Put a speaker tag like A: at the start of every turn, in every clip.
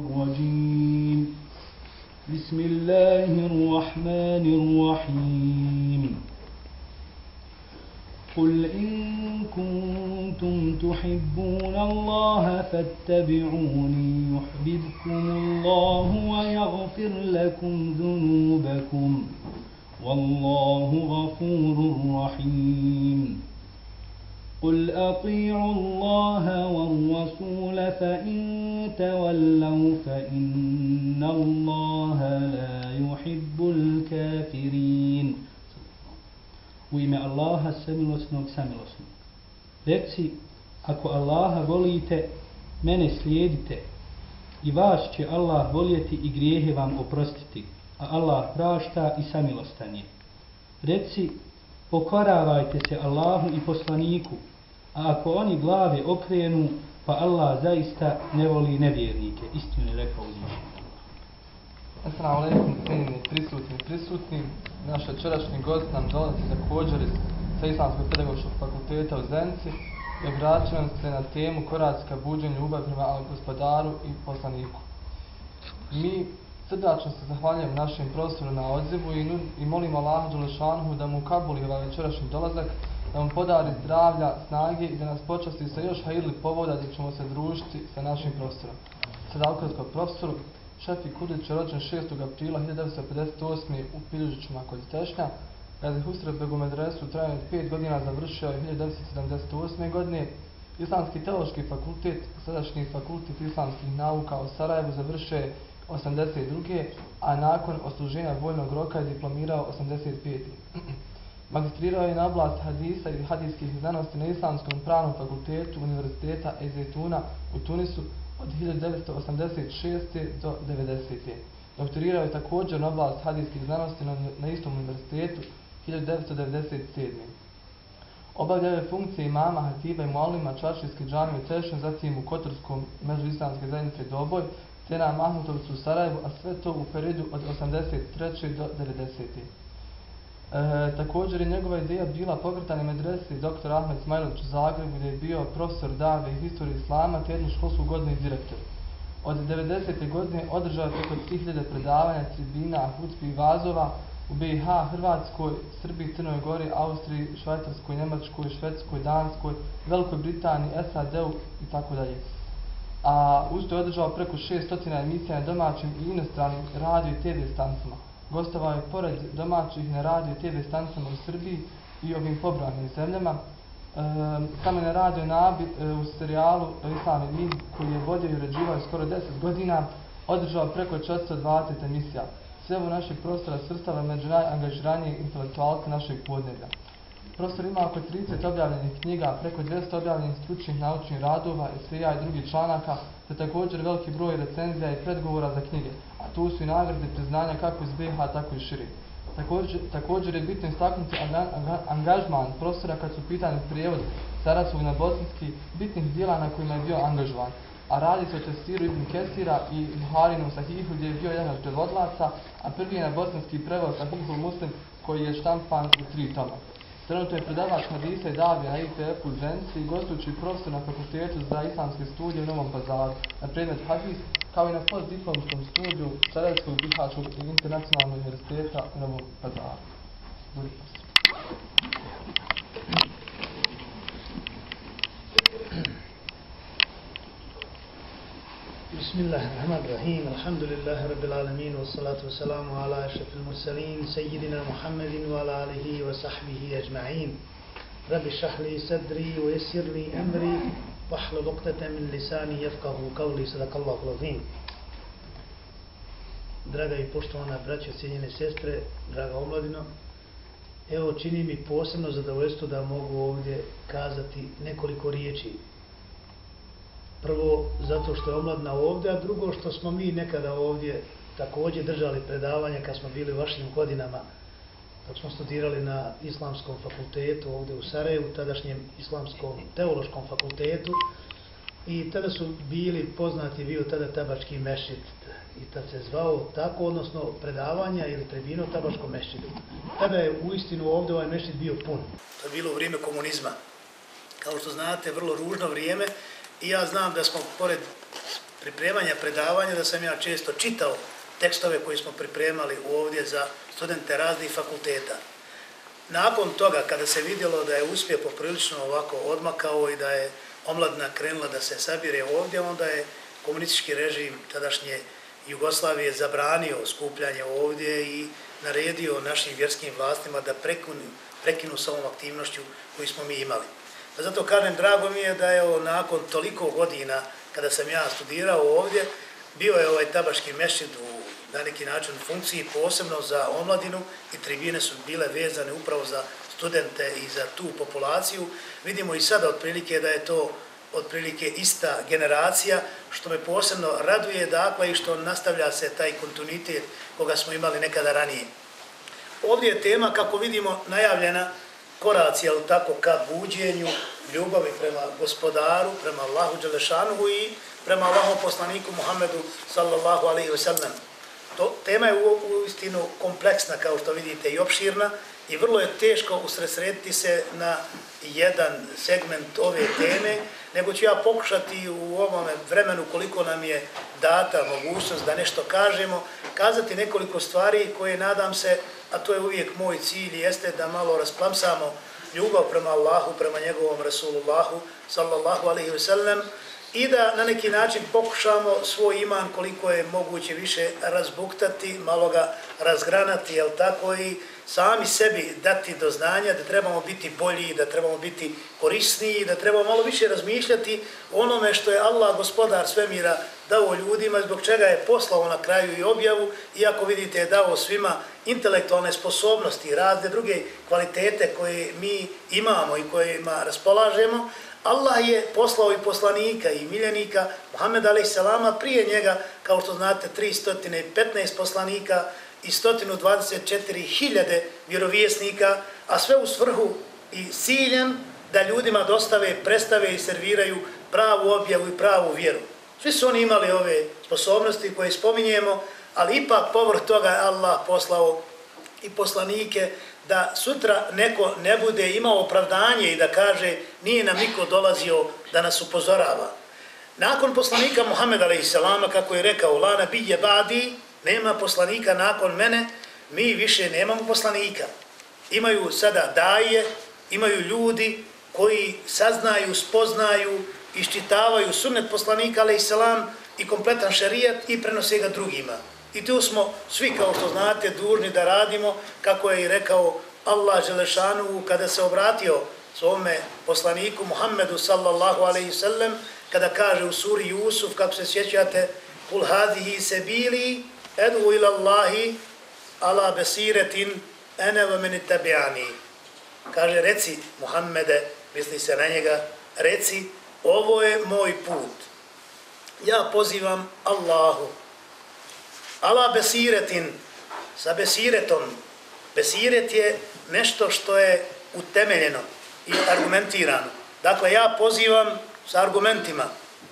A: الرجيم. بسم الله الرحمن الرحيم. قل إن كنتم تحبون الله فاتبعوني يحببكم الله ويغفر لكم ذنوبكم. والله غفور رحيم. قل أطيعوا الله والرسول فإن تولوا فإن الله لا يحب الكافرين U ime Allaha samilosnog samilosnog. Reci, ako Allaha volite, mene slijedite i vas će Allah voljeti i grijehe vam oprostiti, a Allah prašta i samilostan je. Reci, pokoravajte se Allahu i poslaniku, a ako oni glave okrenu, pa Allah zaista ne voli nevjernike. Istinu je rekao uzvišenje.
B: Assalamu alaikum, cijenjeni prisutni prisutni. Naš večerašnji gost nam dolazi također iz sa Islamskog pedagoškog fakulteta u Zenci i obraćuje nam se na temu koracka buđenja ljubav prema gospodaru i poslaniku. Mi srdačno se zahvaljujem našim profesoru na odzivu i, i molimo Allah Đelešanhu da mu kabuli ovaj večerašnji dolazak, da mu podari zdravlja, snage i da nas počasti sa još hajirli povoda gdje ćemo se družiti sa našim profesorom. Sada ukratko profesoru, Šefi Kudić je rođen 6. aprila 1958. u Piljužićima kod Tešnja. Gazi Husrev Begumedresu trajan 5 godina završio je 1978. godine. Islamski teološki fakultet, sadašnji fakultet islamskih nauka u Sarajevu završio je 82. a nakon osluženja vojnog roka je diplomirao 85. Magistrirao je na oblast hadisa i hadijskih znanosti na Islamskom pravnom fakultetu Univerziteta Ezetuna u Tunisu od 1986. do 90. Doktorirao je također na oblast hadijskih znanosti na, na istom univerzitetu 1997. Obavljao je funkcije imama, hatiba i mualima Čaršijske džami u Tešnju, zatim u Kotorskom međuislamske zajednice Doboj, te na Mahmutovcu u Sarajevu, a sve to u periodu od 83. do 90. E, također je njegova ideja bila pokretanje medrese dr. Ahmed Smajlović u Zagrebu gdje je bio profesor Dave i historije Islama te jednu školsku godinu i direktor. Od 90. godine održao je preko 3000 predavanja, tribina, hutbi i vazova u BiH, Hrvatskoj, Srbiji, Crnoj Gori, Austriji, Švajcarskoj, Njemačkoj, Švedskoj, Danskoj, Velikoj Britaniji, SAD-u i tako dalje. A usto je održao preko 600 emisija na domaćim i inostranim radio i TV stancama gostovao je pored domaćih na radio TV stanicama u Srbiji i ovim pobranim zemljama. E, samo na radio Nabi e, u serijalu Islam i Min koji je vodio i uređivao skoro 10 godina održao preko 420 emisija. Sve ovo naših prostora svrstava među najangažiranije intelektualke našeg podnevlja. Prostor ima oko 30 objavljenih knjiga, preko 200 objavljenih stručnih naučnih radova, esija i drugih članaka, te također veliki broj recenzija i predgovora za knjige, a tu su i nagrade priznanja kako iz BiH, tako i širi. Također, također je bitno istaknuti angažman profesora kad su pitani prijevod Sarasvog na bosanski bitnih dijela na kojima je bio angažovan. A radi se o testiru Ibn Kesira i Buharinu Sahihu gdje je bio jedan od prevodlaca, a prvi je na bosanski prevod Sahihul Muslim koji je štampan u tri toma. Trenutno je predavač Hadisa i Davija na ITF u Ženci i gostujući profesor na fakultetu za islamske studije u Novom Pazaru na predmet Hadis, kao i na postdiplomskom studiju Sarajevskog Bihačkog i internacionalnog univerziteta u Novom Pazaru. Budi
C: بسم الله الرحمن الرحيم الحمد لله رب العالمين والصلاة والسلام على أشرف المرسلين سيدنا محمد وعلى آله وصحبه أجمعين رب اشرح لي صدري ويسر لي أمري واحلل عقدة من لساني يفقه قولي صدق الله العظيم Draga i poštovana braća, cijenjene sestre, draga omladino, evo čini mi posebno zadovoljstvo da mogu ovdje kazati nekoliko riječi Prvo, zato što je omladna ovdje, a drugo što smo mi nekada ovdje također držali predavanja kad smo bili u vašim godinama, dok smo studirali na Islamskom fakultetu ovdje u Sarajevu, tadašnjem Islamskom teološkom fakultetu, i tada su bili poznati bio tada tabački mešit i tad se zvao tako, odnosno predavanja ili tribino tabačkom mešitu. Tada je u istinu ovdje ovaj mešit bio pun. To je bilo vrijeme komunizma. Kao što znate, vrlo ružno vrijeme, I ja znam da smo pored pripremanja predavanja da sam ja često čitao tekstove koji smo pripremali ovdje za studente raznih fakulteta. Nakon toga, kada se vidjelo da je uspje poprilično ovako odmakao i da je omladna krenula da se sabire ovdje, onda je komunistički režim tadašnje Jugoslavije zabranio skupljanje ovdje i naredio našim vjerskim vlastima da prekinu, prekinu sa ovom aktivnošću koju smo mi imali. Pa zato kažem, drago mi je da je nakon toliko godina kada sam ja studirao ovdje, bio je ovaj tabaški mešid u na neki način funkciji posebno za omladinu i tribine su bile vezane upravo za studente i za tu populaciju. Vidimo i sada otprilike da je to otprilike ista generacija, što me posebno raduje dakle i što nastavlja se taj kontinuitet koga smo imali nekada ranije. Ovdje je tema, kako vidimo, najavljena koraci, jel tako, ka buđenju ljubavi prema gospodaru, prema Allahu Đelešanu i prema Allahom poslaniku Muhammedu sallallahu alaihi wasallam. To, tema je u, u istinu kompleksna, kao što vidite, i opširna i vrlo je teško usresrediti se na jedan segment ove teme, nego ću ja pokušati u ovom vremenu koliko nam je data mogućnost da nešto kažemo, kazati nekoliko stvari koje nadam se, a to je uvijek moj cilj, jeste da malo rasplamsamo ljubav prema Allahu, prema njegovom Rasulullahu, sallallahu alaihi ve sellem, i da na neki način pokušamo svoj iman koliko je moguće više razbuktati, malo ga razgranati, jel tako i sami sebi dati do znanja da trebamo biti bolji, da trebamo biti korisniji, da trebamo malo više razmišljati onome što je Allah, gospodar svemira, dao ljudima, zbog čega je poslao na kraju i objavu, iako vidite je dao svima intelektualne sposobnosti, i razne druge kvalitete koje mi imamo i kojima raspolažemo, Allah je poslao i poslanika i miljenika Muhammed a.s. prije njega, kao što znate, 315 poslanika i 124.000 vjerovjesnika, a sve u svrhu i ciljem da ljudima dostave, predstave i serviraju pravu objavu i pravu vjeru. Svi su oni imali ove sposobnosti koje spominjemo, ali ipak povrh toga je Allah poslao i poslanike da sutra neko ne bude imao opravdanje i da kaže nije nam niko dolazio da nas upozorava. Nakon poslanika Muhammed a.s. kako je rekao Lana bidje badi, nema poslanika nakon mene, mi više nemamo poslanika. Imaju sada daje, imaju ljudi koji saznaju, spoznaju, iščitavaju sunnet poslanika a.s. i kompletan šarijat i prenose ga drugima. I tu smo svi, kao što znate, dužni da radimo, kako je i rekao Allah Želešanu kada se obratio svome poslaniku Muhammedu sallallahu alaihi sallam, kada kaže u suri Jusuf, kako se sjećate, kul hadihi se bili, edu ila Allahi, ala besiretin, ene va meni tabi'ani. Kaže, reci Muhammede, misli se na njega, reci, ovo je moj put. Ja pozivam Allahu, ala besiretin, sa besiretom. Besiret je nešto što je utemeljeno i argumentirano. Dakle, ja pozivam sa argumentima.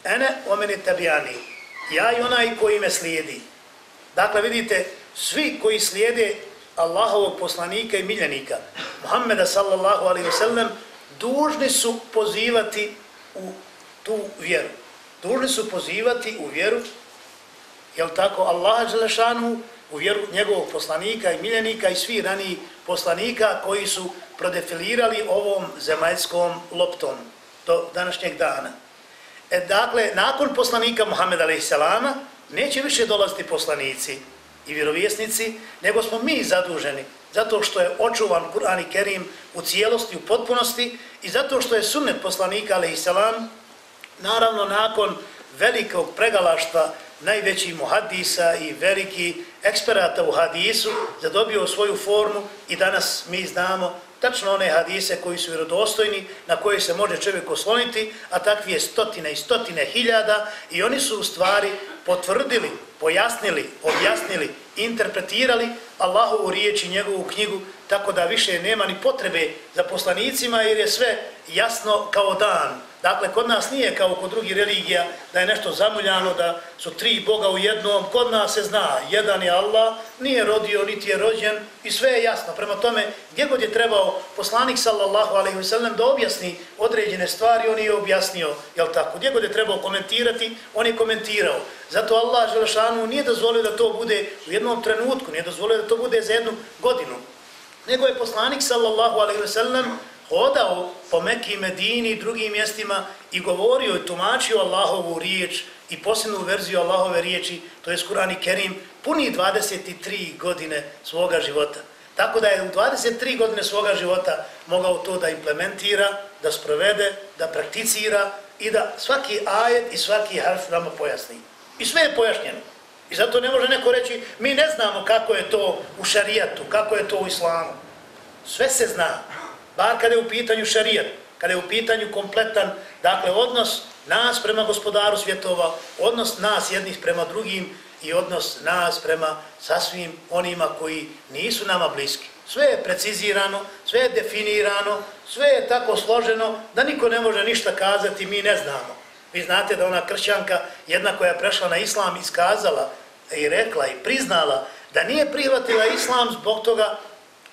C: Ene o meni tabijani. Ja i onaj koji me slijedi. Dakle, vidite, svi koji slijede Allahovog poslanika i miljenika, Muhammeda sallallahu alaihi wa sallam, dužni su pozivati u tu vjeru. Dužni su pozivati u vjeru jel tako, Allaha Đelešanu u vjeru njegovog poslanika i miljenika i svi raniji poslanika koji su prodefilirali ovom zemaljskom loptom do današnjeg dana. E, dakle, nakon poslanika Muhammeda a.s. neće više dolaziti poslanici i vjerovjesnici, nego smo mi zaduženi zato što je očuvan Kur'an i Kerim u cijelosti, u potpunosti i zato što je sunnet poslanika a.s. naravno nakon velikog pregalaštva najvećih muhadisa i veliki eksperata u hadisu zadobio svoju formu i danas mi znamo tačno one hadise koji su vjerodostojni, na koje se može čovjek osloniti, a takvi je stotine i stotine hiljada i oni su u stvari potvrdili, pojasnili, objasnili, interpretirali Allahovu riječ i njegovu knjigu, tako da više nema ni potrebe za poslanicima jer je sve jasno kao dan. Dakle, kod nas nije kao kod drugih religija da je nešto zamuljano, da su tri Boga u jednom. Kod nas se zna, jedan je Allah, nije rodio, niti je rođen i sve je jasno. Prema tome, gdje god je trebao poslanik sallallahu alaihi wasallam da objasni određene stvari, on je objasnio, jel tako? Gdje god je trebao komentirati, on je komentirao. Zato Allah Želešanu nije dozvolio da to bude u jednom trenutku, nije dozvolio da to bude za jednu godinu. Nego je poslanik sallallahu alaihi wasallam hodao po Mekiji, Medini i drugim mjestima i govorio i tumačio Allahovu riječ i posljednu verziju Allahove riječi, to je Kur'an i Kerim, puni 23 godine svoga života. Tako da je u 23 godine svoga života mogao to da implementira, da sprovede, da prakticira i da svaki ajet i svaki harf nama pojasni. I sve je pojašnjeno. I zato ne može neko reći, mi ne znamo kako je to u šarijatu, kako je to u islamu. Sve se zna bar kada je u pitanju šarijet, kada je u pitanju kompletan, dakle, odnos nas prema gospodaru svjetova, odnos nas jednih prema drugim i odnos nas prema sasvim onima koji nisu nama bliski. Sve je precizirano, sve je definirano, sve je tako složeno da niko ne može ništa kazati, mi ne znamo. Vi znate da ona kršćanka, jedna koja je prešla na islam, iskazala i rekla i priznala da nije prihvatila islam zbog toga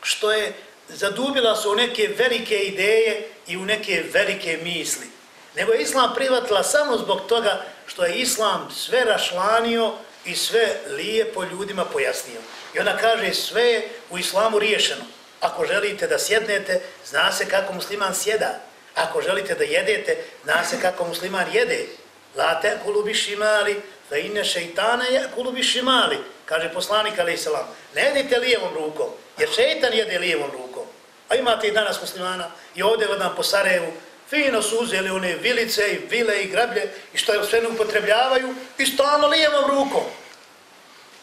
C: što je zadubila su u neke velike ideje i u neke velike misli. Nego je Islam privatila samo zbog toga što je Islam sve rašlanio i sve lijepo ljudima pojasnio. I ona kaže sve je u Islamu riješeno. Ako želite da sjednete, zna se kako musliman sjeda. Ako želite da jedete, zna se kako musliman jede. La te kulubi šimali, da ine šeitane je kulubi šimali, kaže poslanik alaih salam. Ne jedite lijevom rukom, jer šeitan jede lijevom rukom. A imate i danas muslimana i ovdje gledam po Sarajevu, fino su uzeli one vilice i vile i grablje i što sve ne upotrebljavaju i stalno lijevom rukom.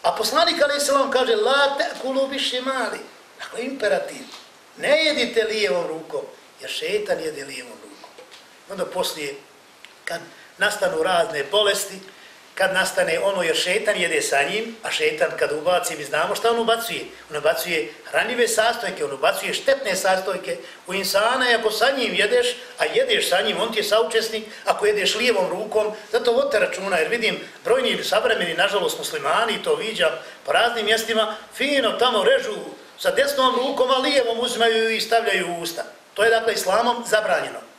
C: A poslanik Ali se kaže, la te kulubiši mali. Dakle, imperativ. Ne jedite lijevom rukom, jer šetan jede lijevom rukom. Onda poslije, kad nastanu razne bolesti, kad nastane ono jer šetan jede sa njim, a šetan kad ubaci, mi znamo šta on ubacuje. On ubacuje hranive sastojke, on ubacuje štetne sastojke u insana i ako sa njim jedeš, a jedeš sa njim, on ti je saučesnik, ako jedeš lijevom rukom, zato vodite računa, jer vidim brojni savremeni, nažalost muslimani, to viđam po raznim mjestima, fino tamo režu sa desnom rukom, a lijevom uzimaju i stavljaju u usta. To je dakle islamom zabranjeno.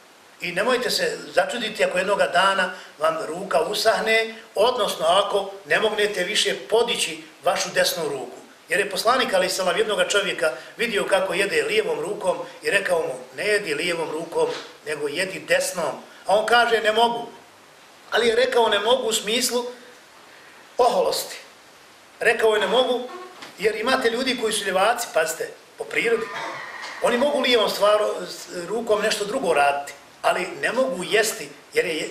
C: I nemojte se začuditi ako jednog dana vam ruka usahne, odnosno ako ne mognete više podići vašu desnu ruku. Jer je poslanik, ali Salam jednog čovjeka vidio kako jede lijevom rukom i rekao mu, ne jedi lijevom rukom, nego jedi desnom. A on kaže, ne mogu. Ali je rekao, ne mogu u smislu oholosti. Rekao je, ne mogu, jer imate ljudi koji su ljevaci, pazite, po prirodi. Oni mogu lijevom stvaru, rukom nešto drugo raditi ali ne mogu jesti, jer je,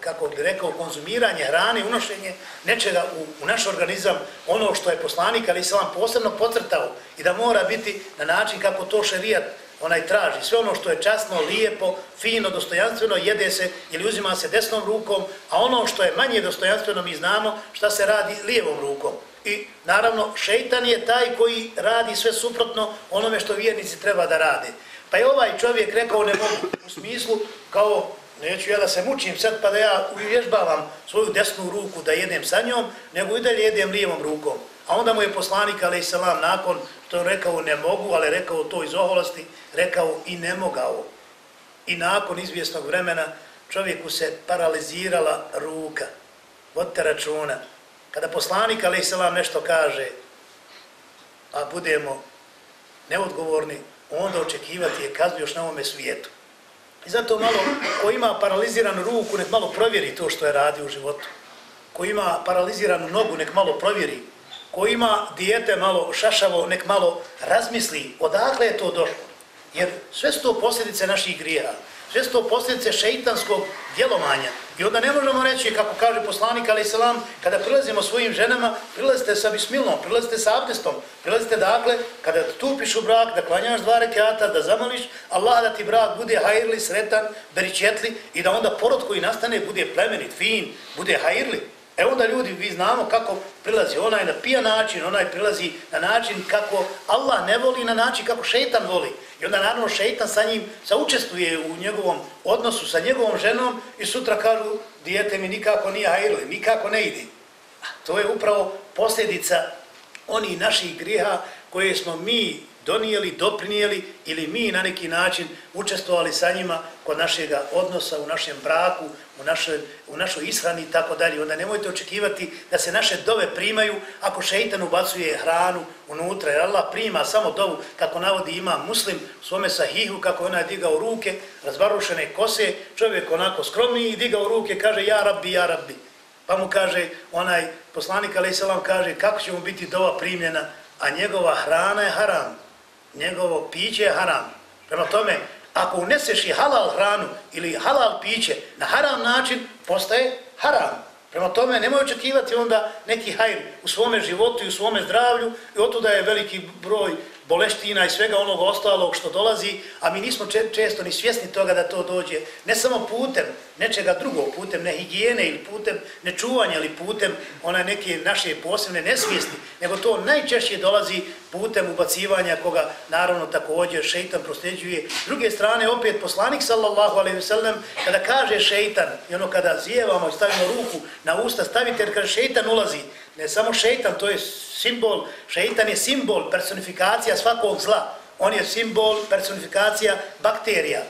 C: kako bi rekao, konzumiranje hrane, unošenje nečega u, u naš organizam, ono što je poslanik, ali se vam posebno pocrtao i da mora biti na način kako to šerijat onaj traži. Sve ono što je časno, lijepo, fino, dostojanstveno, jede se ili uzima se desnom rukom, a ono što je manje dostojanstveno, mi znamo šta se radi lijevom rukom. I naravno, šeitan je taj koji radi sve suprotno onome što vjernici treba da rade. Pa je ovaj čovjek rekao ne mogu u smislu kao neću ja da se mučim sad pa da ja uvježbavam svoju desnu ruku da jedem sa njom, nego i dalje jedem lijevom rukom. A onda mu je poslanik, ali selam, nakon što je rekao ne mogu, ali rekao to iz oholosti, rekao i ne mogao. I nakon izvjesnog vremena čovjeku se paralizirala ruka. Vodite računa. Kada poslanik, ali selam, nešto kaže, a budemo neodgovorni, onda očekivati je kaznu još na ovome svijetu. I zato malo, ko ima paraliziranu ruku, nek malo provjeri to što je radi u životu. Ko ima paraliziranu nogu, nek malo provjeri. Ko ima dijete malo šašavo, nek malo razmisli odakle je to došlo. Jer sve su to posljedice naših grijeha. Sve su to posljedice šeitanskog djelovanja. I onda ne možemo reći, kako kaže poslanik, ali selam, kada prilazimo svojim ženama, prilazite sa bismilom, prilazite sa abdestom, prilazite dakle, kada tupiš u brak, da klanjaš dva rekiata, da zamoliš, Allah da ti brak bude hajirli, sretan, beričetli i da onda porod koji nastane bude plemenit, fin, bude hajirli. E onda ljudi, vi znamo kako prilazi onaj na pija način, onaj prilazi na način kako Allah ne voli, na način kako šeitan voli. I onda naravno šeitan sa njim saučestvuje u njegovom odnosu sa njegovom ženom i sutra kažu, dijete mi nikako nije hajrli, nikako ne ide. A to je upravo posljedica oni naših griha koje smo mi donijeli, doprinijeli ili mi na neki način učestvovali sa njima kod našeg odnosa, u našem braku, u naše, u našoj ishrani i tako dalje. Onda nemojte očekivati da se naše dove primaju ako šeitan ubacuje hranu unutra. Jer Allah prima samo dovu, kako navodi ima muslim u svome sahihu, kako ona je digao ruke, razvarušene kose, čovjek onako skromni i digao ruke, kaže ja rabbi, ja rabbi. Pa mu kaže, onaj poslanik, ali kaže, kako će mu biti dova primljena, a njegova hrana je haram njegovo piće je haram. Prema tome, ako uneseš i halal hranu ili halal piće na haram način, postaje haram. Prema tome, nemoj očekivati onda neki hajr u svome životu i u svome zdravlju i otuda je veliki broj boleština i svega onog ostalog što dolazi, a mi nismo često ni svjesni toga da to dođe, ne samo putem nečega drugog, putem ne higijene ili putem nečuvanja ili putem ona neke naše posebne nesvijesti, nego to najčešće dolazi putem ubacivanja koga naravno također šeitan prosljeđuje. S druge strane, opet poslanik sallallahu alaihi sellem kada kaže šeitan, i ono kada zijevamo i stavimo ruku na usta, stavite jer kaže šeitan ulazi, ne samo šeitan, to je simbol, šeitan je simbol, personifikacija svakog zla. On je simbol, personifikacija bakterija,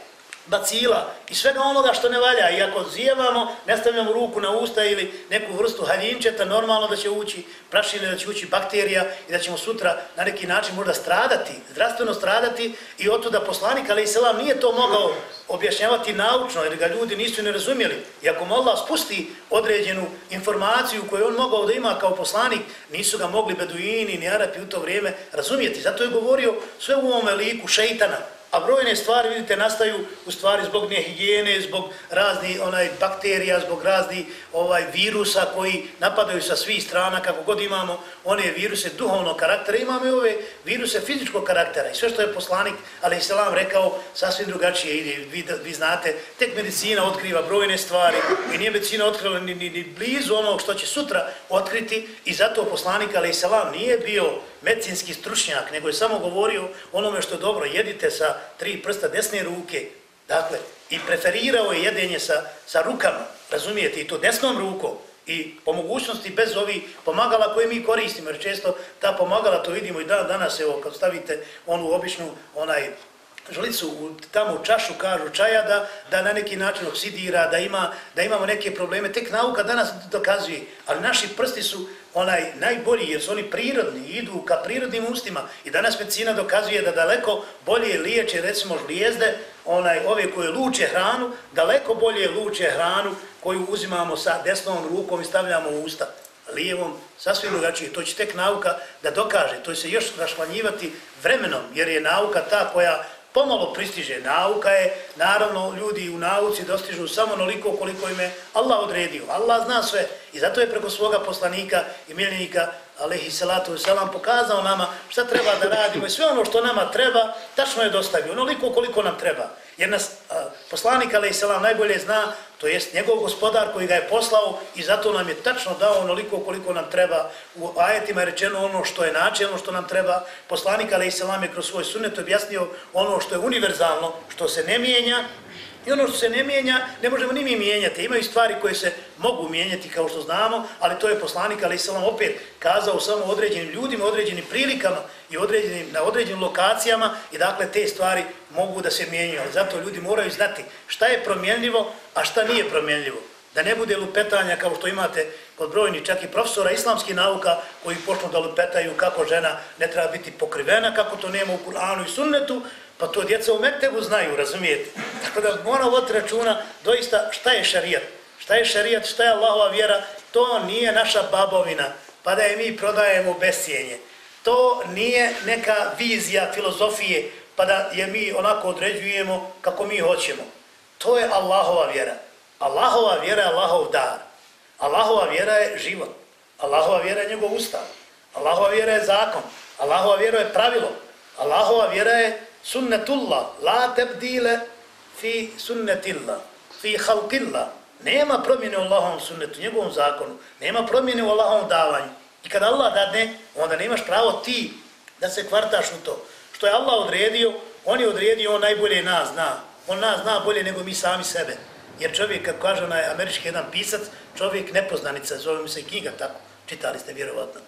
C: bacila i svega onoga što ne valja. I ako zijevamo, ne stavljamo ruku na usta ili neku vrstu haljinčeta, normalno da će ući prašine, da će ući bakterija i da ćemo sutra na neki način možda stradati, zdravstveno stradati i od da poslanik, ali i selam, nije to mogao objašnjavati naučno, jer ga ljudi nisu ne razumjeli. I ako mu Allah spusti određenu informaciju koju on mogao da ima kao poslanik, nisu ga mogli beduini ni arapi u to vrijeme razumjeti. Zato je govorio sve u ovome liku šeitana, A brojne stvari, vidite, nastaju u stvari zbog nehigijene, zbog raznih onaj, bakterija, zbog raznih ovaj virusa koji napadaju sa svih strana, kako god imamo one viruse duhovnog karaktera, imamo i ove viruse fizičkog karaktera. I sve što je poslanik, ali i selam rekao, sasvim drugačije ide. Vi, vi znate, tek medicina otkriva brojne stvari i nije medicina otkrila ni, ni, ni blizu onog što će sutra otkriti i zato poslanik, ali i selam, nije bio medicinski stručnjak, nego je samo govorio onome što je dobro, jedite sa tri prsta desne ruke, dakle, i preferirao je jedenje sa, sa rukama, razumijete, i to desnom rukom, i po mogućnosti bez ovi pomagala koje mi koristimo, jer često ta pomagala, to vidimo i dan, danas, evo, kad stavite onu običnu, onaj, žlicu u, tamo u čašu, kažu čaja, da, da na neki način oksidira, da, ima, da imamo neke probleme. Tek nauka danas dokazuje, ali naši prsti su onaj najbolji, jer su oni prirodni, idu ka prirodnim ustima. I danas medicina dokazuje da daleko bolje liječe, recimo žlijezde, onaj, ove koje luče hranu, daleko bolje luče hranu koju uzimamo sa desnom rukom i stavljamo u usta lijevom, sasvim drugačije. To će tek nauka da dokaže. To će se još rašlanjivati vremenom, jer je nauka ta koja pomalo pristiže. Nauka je, naravno, ljudi u nauci dostižu samo onoliko koliko im je Allah odredio. Allah zna sve i zato je preko svoga poslanika i miljenika, alaihi salatu wasalam, pokazao nama šta treba da radimo i sve ono što nama treba, tačno je dostavio, onoliko koliko nam treba. Jer nas poslanik, alaihi najbolje zna to jest njegov gospodar koji ga je poslao i zato nam je tačno dao onoliko koliko nam treba. U ajetima je rečeno ono što je način, ono što nam treba. Poslanik Ali je kroz svoj sunet objasnio ono što je univerzalno, što se ne mijenja I ono što se ne mijenja, ne možemo ni mi mijenjati. Imaju stvari koje se mogu mijenjati, kao što znamo, ali to je poslanik, ali opet kazao samo određenim ljudima, određenim prilikama i određenim, na određenim lokacijama i dakle te stvari mogu da se mijenjaju. Zato ljudi moraju znati šta je promjenljivo, a šta nije promjenljivo. Da ne bude lupetanja kao što imate kod brojni čak i profesora islamskih nauka koji počnu da lupetaju kako žena ne treba biti pokrivena, kako to nema u Kur'anu i sunnetu, Pa to djeca u Mektebu znaju, razumijete? Tako da mora voditi računa doista šta je šarijat. Šta je šarijat, šta je Allahova vjera, to nije naša babovina, pa da je mi prodajemo bescijenje. To nije neka vizija filozofije, pa da je mi onako određujemo kako mi hoćemo. To je Allahova vjera. Allahova vjera je Allahov dar. Allahova vjera je život. Allahova vjera je njegov ustav. Allahova vjera je zakon. Allahova vjera je pravilo. Allahova vjera je sunnetullah, la tebdile fi sunnetillah, fi halkillah. Nema promjene u Allahovom sunnetu, njegovom zakonu. Nema promjene u Allahovom davanju. I kada Allah dadne, onda nemaš pravo ti da se kvartaš u to. Što je Allah odredio, on je odredio, on najbolje nas zna. On nas zna bolje nego mi sami sebe. Jer čovjek, kako kaže onaj američki jedan pisac, čovjek nepoznanica, zove mi se knjiga tako, čitali ste vjerovatno.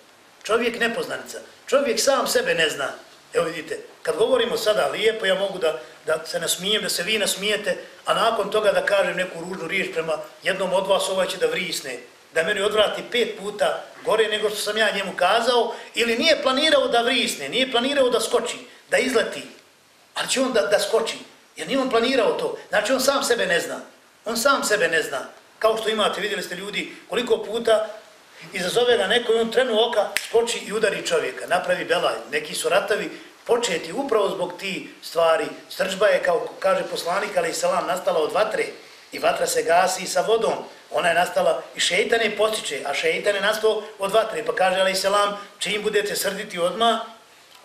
C: Čovjek nepoznanica, čovjek sam sebe ne zna. Evo vidite, kad govorimo sada lijepo, ja mogu da, da se nasmijem, da se vi nasmijete, a nakon toga da kažem neku ružnu riječ prema jednom od vas, ovaj će da vrisne, da meni odvrati pet puta gore nego što sam ja njemu kazao, ili nije planirao da vrisne, nije planirao da skoči, da izleti, ali će on da, da skoči, jer nije on planirao to. Znači on sam sebe ne zna, on sam sebe ne zna. Kao što imate, vidjeli ste ljudi, koliko puta izazove ga neko i on trenu oka, skoči i udari čovjeka, napravi belaj. Neki su ratovi početi upravo zbog ti stvari. Sržba je, kao kaže poslanik, ali i salam, nastala od vatre i vatra se gasi sa vodom. Ona je nastala i šeitan je postiče, a šeitan je nastao od vatre. Pa kaže, ali selam, čim budete srditi odma,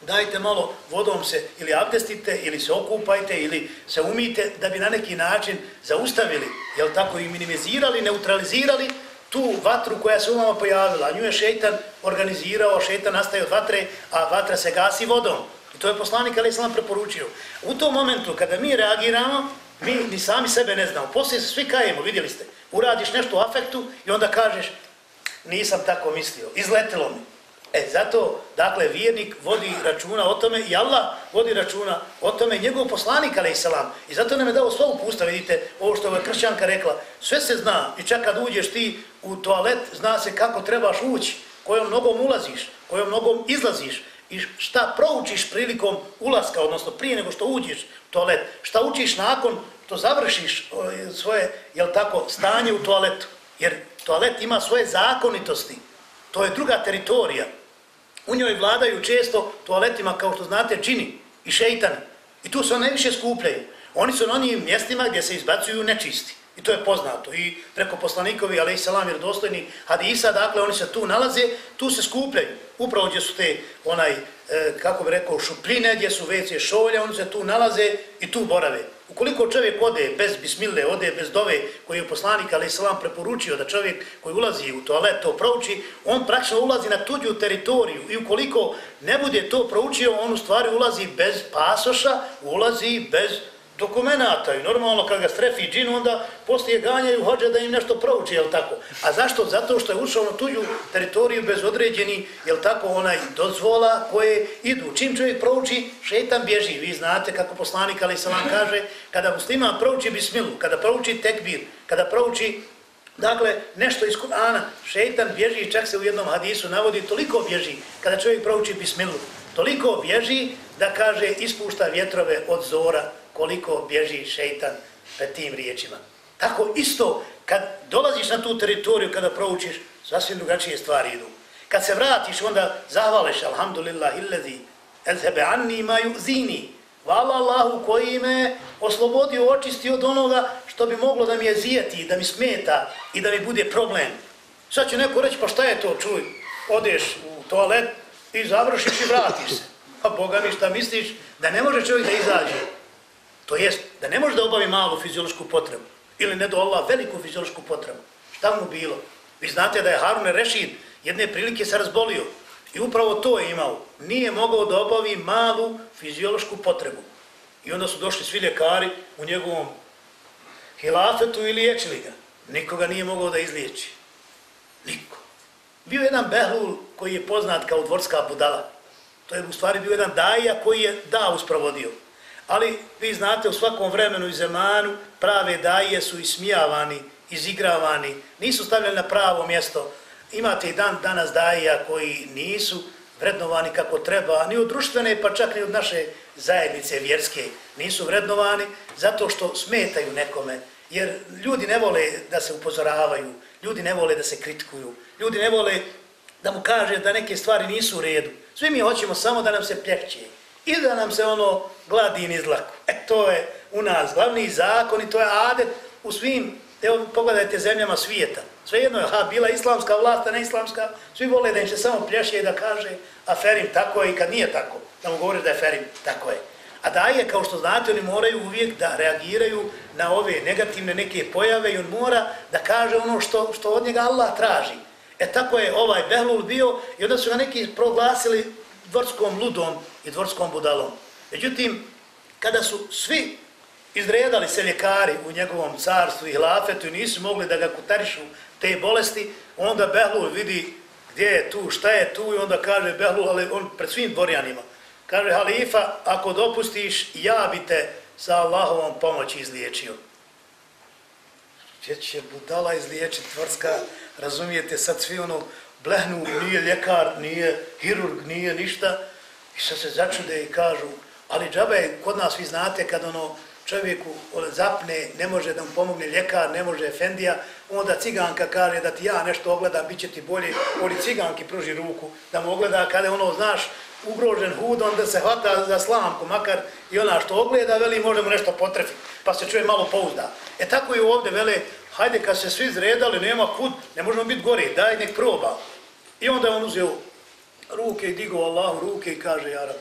C: dajte malo vodom se ili abdestite, ili se okupajte, ili se umite, da bi na neki način zaustavili, jel tako, i minimizirali, neutralizirali tu vatru koja se u vama pojavila. Nju je šeitan organizirao, šeitan nastaje od vatre, a vatra se gasi vodom. I to je poslanik Ali Islam preporučio. U tom momentu kada mi reagiramo, mi ni sami sebe ne znamo. Poslije se svi kajemo, vidjeli ste. Uradiš nešto u afektu i onda kažeš nisam tako mislio, izletelo mi. E, zato, dakle, vjernik vodi računa o tome i Allah vodi računa o tome, njegov poslanik, ale i salam. I zato nam je dao sva upusta, vidite, ovo što je kršćanka rekla, sve se zna i čak kad uđeš ti u toalet, zna se kako trebaš ući, kojom nogom ulaziš, kojom nogom izlaziš i šta proučiš prilikom ulaska, odnosno prije nego što uđeš u toalet, šta učiš nakon to završiš svoje, jel tako, stanje u toaletu. Jer toalet ima svoje zakonitosti, to je druga teritorija. U njoj vladaju često toaletima, kao što znate, džini i šeitani. I tu se one najviše skupljaju. Oni su na onim mjestima gdje se izbacuju nečisti. I to je poznato. I preko poslanikovi, ali i salam, jer dostojni hadisa, dakle, oni se tu nalaze, tu se skupljaju. Upravo gdje su te, onaj, e, kako bi rekao, šupljine, gdje su WC šolja, oni se tu nalaze i tu borave. Ukoliko čovjek ode bez bismile, ode bez dove koji je poslanik, ali islam preporučio da čovjek koji ulazi u toalet to prouči, on praktično ulazi na tuđu teritoriju i ukoliko ne bude to proučio, on u stvari ulazi bez pasoša, ulazi bez dokumenata i normalno kad ga strefi džin, onda poslije ganjaju hođe da im nešto prouči, jel tako? A zašto? Zato što je ušao na tuđu teritoriju bez određeni, jel tako, onaj dozvola koje idu. Čim čovjek prouči, šetan bježi. Vi znate kako poslanik Ali Salam kaže, kada muslima prouči bismilu, kada prouči tekbir, kada prouči Dakle, nešto iz Kur'ana, šeitan bježi, čak se u jednom hadisu navodi, toliko bježi kada čovjek prouči bismilu, toliko bježi da kaže ispušta vjetrove od zora koliko bježi šeitan pred tim riječima. Tako isto, kad dolaziš na tu teritoriju, kada proučiš, sasvim drugačije stvari idu. Kad se vratiš, onda zahvališ, alhamdulillah, illazi, ezhebe anni ma zini. Hvala Allahu koji me oslobodio, očistio od onoga što bi moglo da mi je zijeti, da mi smeta i da mi bude problem. Sad će neko reći, pa šta je to, čuj, odeš u toalet i završiš i vratiš se. Pa Boga mi šta misliš, da ne može čovjek da izađe. To jest, da ne može da obavi malu fiziološku potrebu. Ili ne do Allah veliku fiziološku potrebu. Šta mu bilo? Vi znate da je Harun Rešid jedne prilike se razbolio. I upravo to je imao. Nije mogao da obavi malu fiziološku potrebu. I onda su došli svi ljekari u njegovom hilafetu i liječili ga. Nikoga nije mogao da izliječi. Niko. Bio jedan Behlul koji je poznat kao dvorska budala. To je u stvari bio jedan daja koji je da usprovodio. Ali vi znate u svakom vremenu i zemanu prave daje su ismijavani, izigravani, nisu stavljeni na pravo mjesto. Imate i dan danas daja koji nisu vrednovani kako treba, ni od društvene pa čak ni od naše zajednice vjerske nisu vrednovani zato što smetaju nekome. Jer ljudi ne vole da se upozoravaju, ljudi ne vole da se kritikuju, ljudi ne vole da mu kaže da neke stvari nisu u redu. Svi mi hoćemo samo da nam se plješće i da nam se ono gladi niz dlaku. E to je u nas glavni zakon i to je adet u svim, evo pogledajte zemljama svijeta. Svejedno je, ha, bila islamska vlast, ne islamska, svi vole da im se samo plješe i da kaže, a Ferim tako je i kad nije tako, da mu govori da je Ferim tako je. A daje, kao što znate, oni moraju uvijek da reagiraju na ove negativne neke pojave i on mora da kaže ono što, što od njega Allah traži. E tako je ovaj Behlul bio i onda su ga neki proglasili dvorskom ludom i dvorskom budalom. Međutim, kada su svi izredali se ljekari u njegovom carstvu i hlafetu i nisu mogli da ga kutarišu te bolesti, onda Behlul vidi gdje je tu, šta je tu i onda kaže Behlul, ali on pred svim dvorjanima, kaže halifa, ako dopustiš, ja bi te sa Allahovom pomoći izliječio. Gdje će budala izliječiti tvrska, razumijete, sad svi ono blehnu, nije ljekar, nije hirurg, nije ništa, i sad se začude i kažu, ali džabe, kod nas vi znate kad ono čovjeku zapne, ne može da mu pomogne ljekar, ne može efendija, onda ciganka kaže da ti ja nešto ogledam, bit će ti bolje, oli ciganki pruži ruku da mu ogleda, kada ono, znaš, ugrožen hud, onda se hvata za slamku, makar i ona što ogleda, veli, možemo nešto potrefiti, pa se čuje malo pouzda. E tako i ovdje, vele, hajde, kad se svi zredali, nema kud, ne možemo biti gore, daj nek proba. I onda on uzeo ruke i digo Allahu ruke i kaže, Jarabi,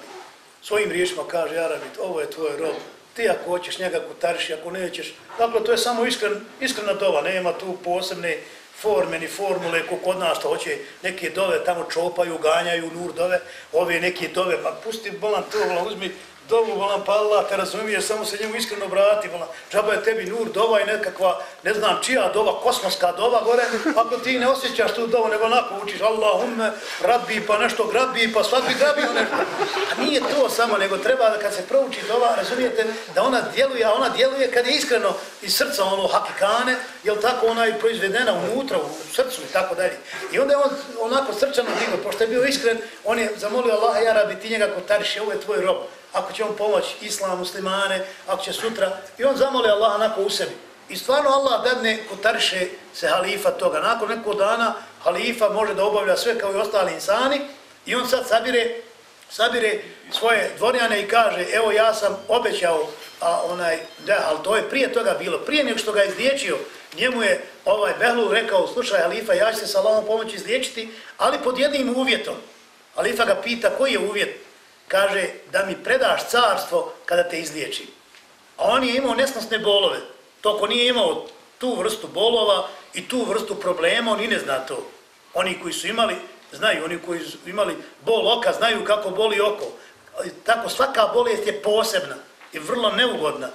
C: svojim riječima kaže, Jarabi, ovo je tvoj rob, ti ako hoćeš njega kutariš, ako nećeš. Dakle, to je samo iskren, iskrena dova, nema tu posebne forme ni formule, ko kod nas to hoće, neke dove tamo čopaju, ganjaju, nur dove, ove neke dove, pa pusti bolan to, bolan, uzmi dovu, volam pa Allah te razumije, samo se njemu iskreno brati, volam, džaba je tebi nur dova i nekakva, ne znam čija dova, kosmoska dova gore, ako ti ne osjećaš tu dovu, nego onako učiš Allahumme, rabbi, pa nešto grabi, pa svat bi grabio ono nešto. A nije to samo, nego treba da kad se prouči dova, razumijete, da ona djeluje, a ona djeluje kad je iskreno iz srca ono hakikane, jel tako ona je proizvedena unutra, u srcu i tako dalje. I onda je on onako srčano divo, pošto je bio iskren, on je zamolio Allaha, ja rabi, ti njega kotariš, ovo je tvoj rob ako će on pomoći islam, muslimane, ako će sutra. I on zamoli Allah onako u sebi. I stvarno Allah dadne kotariše se halifa toga. Nakon nekog dana halifa može da obavlja sve kao i ostali insani i on sad sabire, sabire svoje dvorjane i kaže evo ja sam obećao, a onaj, da, ali to je prije toga bilo, prije nego što ga je izliječio, njemu je ovaj Behlul rekao, slušaj halifa, ja ću se sa Allahom pomoći izliječiti, ali pod jednim uvjetom. Halifa ga pita koji je uvjet? Kaže da mi predaš carstvo kada te izliječim. A on je imao nesnosne bolove. Toko nije imao tu vrstu bolova i tu vrstu problema, on i ne zna to. Oni koji su imali, znaju, oni koji su imali bol oka, znaju kako boli oko. Tako svaka bolest je posebna i vrlo neugodna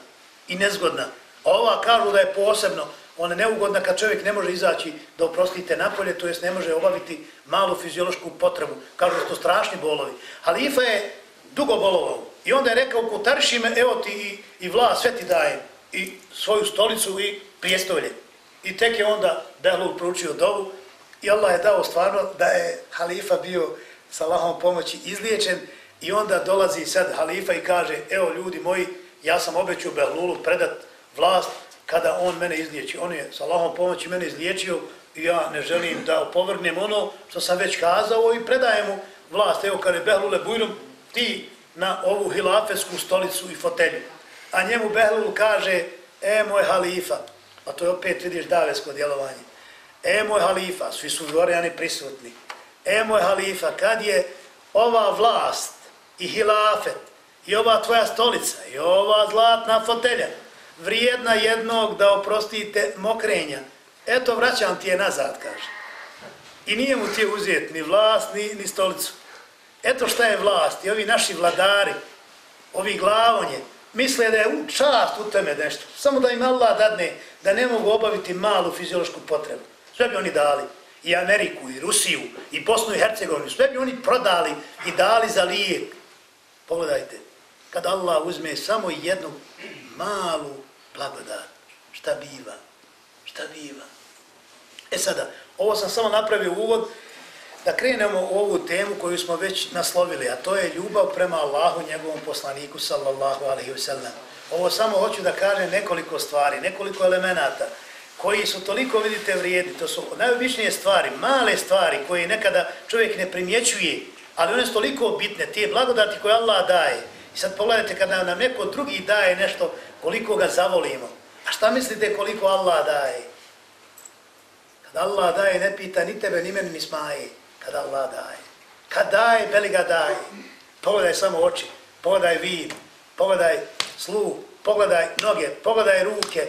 C: i nezgodna. A ova kažu da je posebno, ona je neugodna kad čovjek ne može izaći da oprostite napolje, to jest ne može obaviti malu fiziološku potrebu. Kažu da su to strašni bolovi. Halifa je dugo bolovao. I onda je rekao, kutariši me, evo ti i, i vlast, sve ti daje. I svoju stolicu i prijestolje. I tek je onda Behlul proučio dovu i Allah je dao stvarno da je halifa bio sa Allahom pomoći izliječen i onda dolazi sad halifa i kaže, evo ljudi moji, ja sam obećao Behlulu predat vlast kada on mene izliječi. On je sa Allahom pomoći mene izliječio i ja ne želim da opovrgnem ono što sam već kazao i predajem mu vlast. Evo kada je Behlule Bujrum, ti na ovu hilafesku stolicu i fotelju. A njemu Behlul kaže, e moj halifa, a to je opet vidiš davesko djelovanje, e moj halifa, svi su dvorjani prisutni, e moj halifa, kad je ova vlast i hilafet i ova tvoja stolica i ova zlatna fotelja vrijedna jednog da oprostite mokrenja, eto vraćam ti je nazad, kaže. I nije mu ti uzeti ni vlast, ni, ni stolicu. Eto šta je vlast i ovi naši vladari, ovi glavonje, misle da je u čast u teme nešto. Samo da im Allah dadne da ne mogu obaviti malu fiziološku potrebu. Sve bi oni dali. I Ameriku, i Rusiju, i Bosnu i Hercegovinu. Sve bi oni prodali i dali za lijek. Pogledajte, kad Allah uzme samo jednu malu blagodat, šta biva? Šta biva? E sada, ovo sam samo napravio uvod, da krenemo u ovu temu koju smo već naslovili, a to je ljubav prema Allahu, njegovom poslaniku, sallallahu alaihi wasallam. Ovo samo hoću da kažem nekoliko stvari, nekoliko elemenata, koji su toliko, vidite, vrijedni. To su najobičnije stvari, male stvari, koje nekada čovjek ne primjećuje, ali one su toliko bitne, te blagodati koje Allah daje. I sad pogledajte, kada nam neko drugi daje nešto, koliko ga zavolimo. A šta mislite koliko Allah daje? Kad Allah daje, ne pita ni tebe, ni meni, ni smaje kad Allah daje. Kad daje, beli ga daje. Pogledaj samo oči, pogledaj vid, pogledaj sluh, pogledaj noge, pogledaj ruke.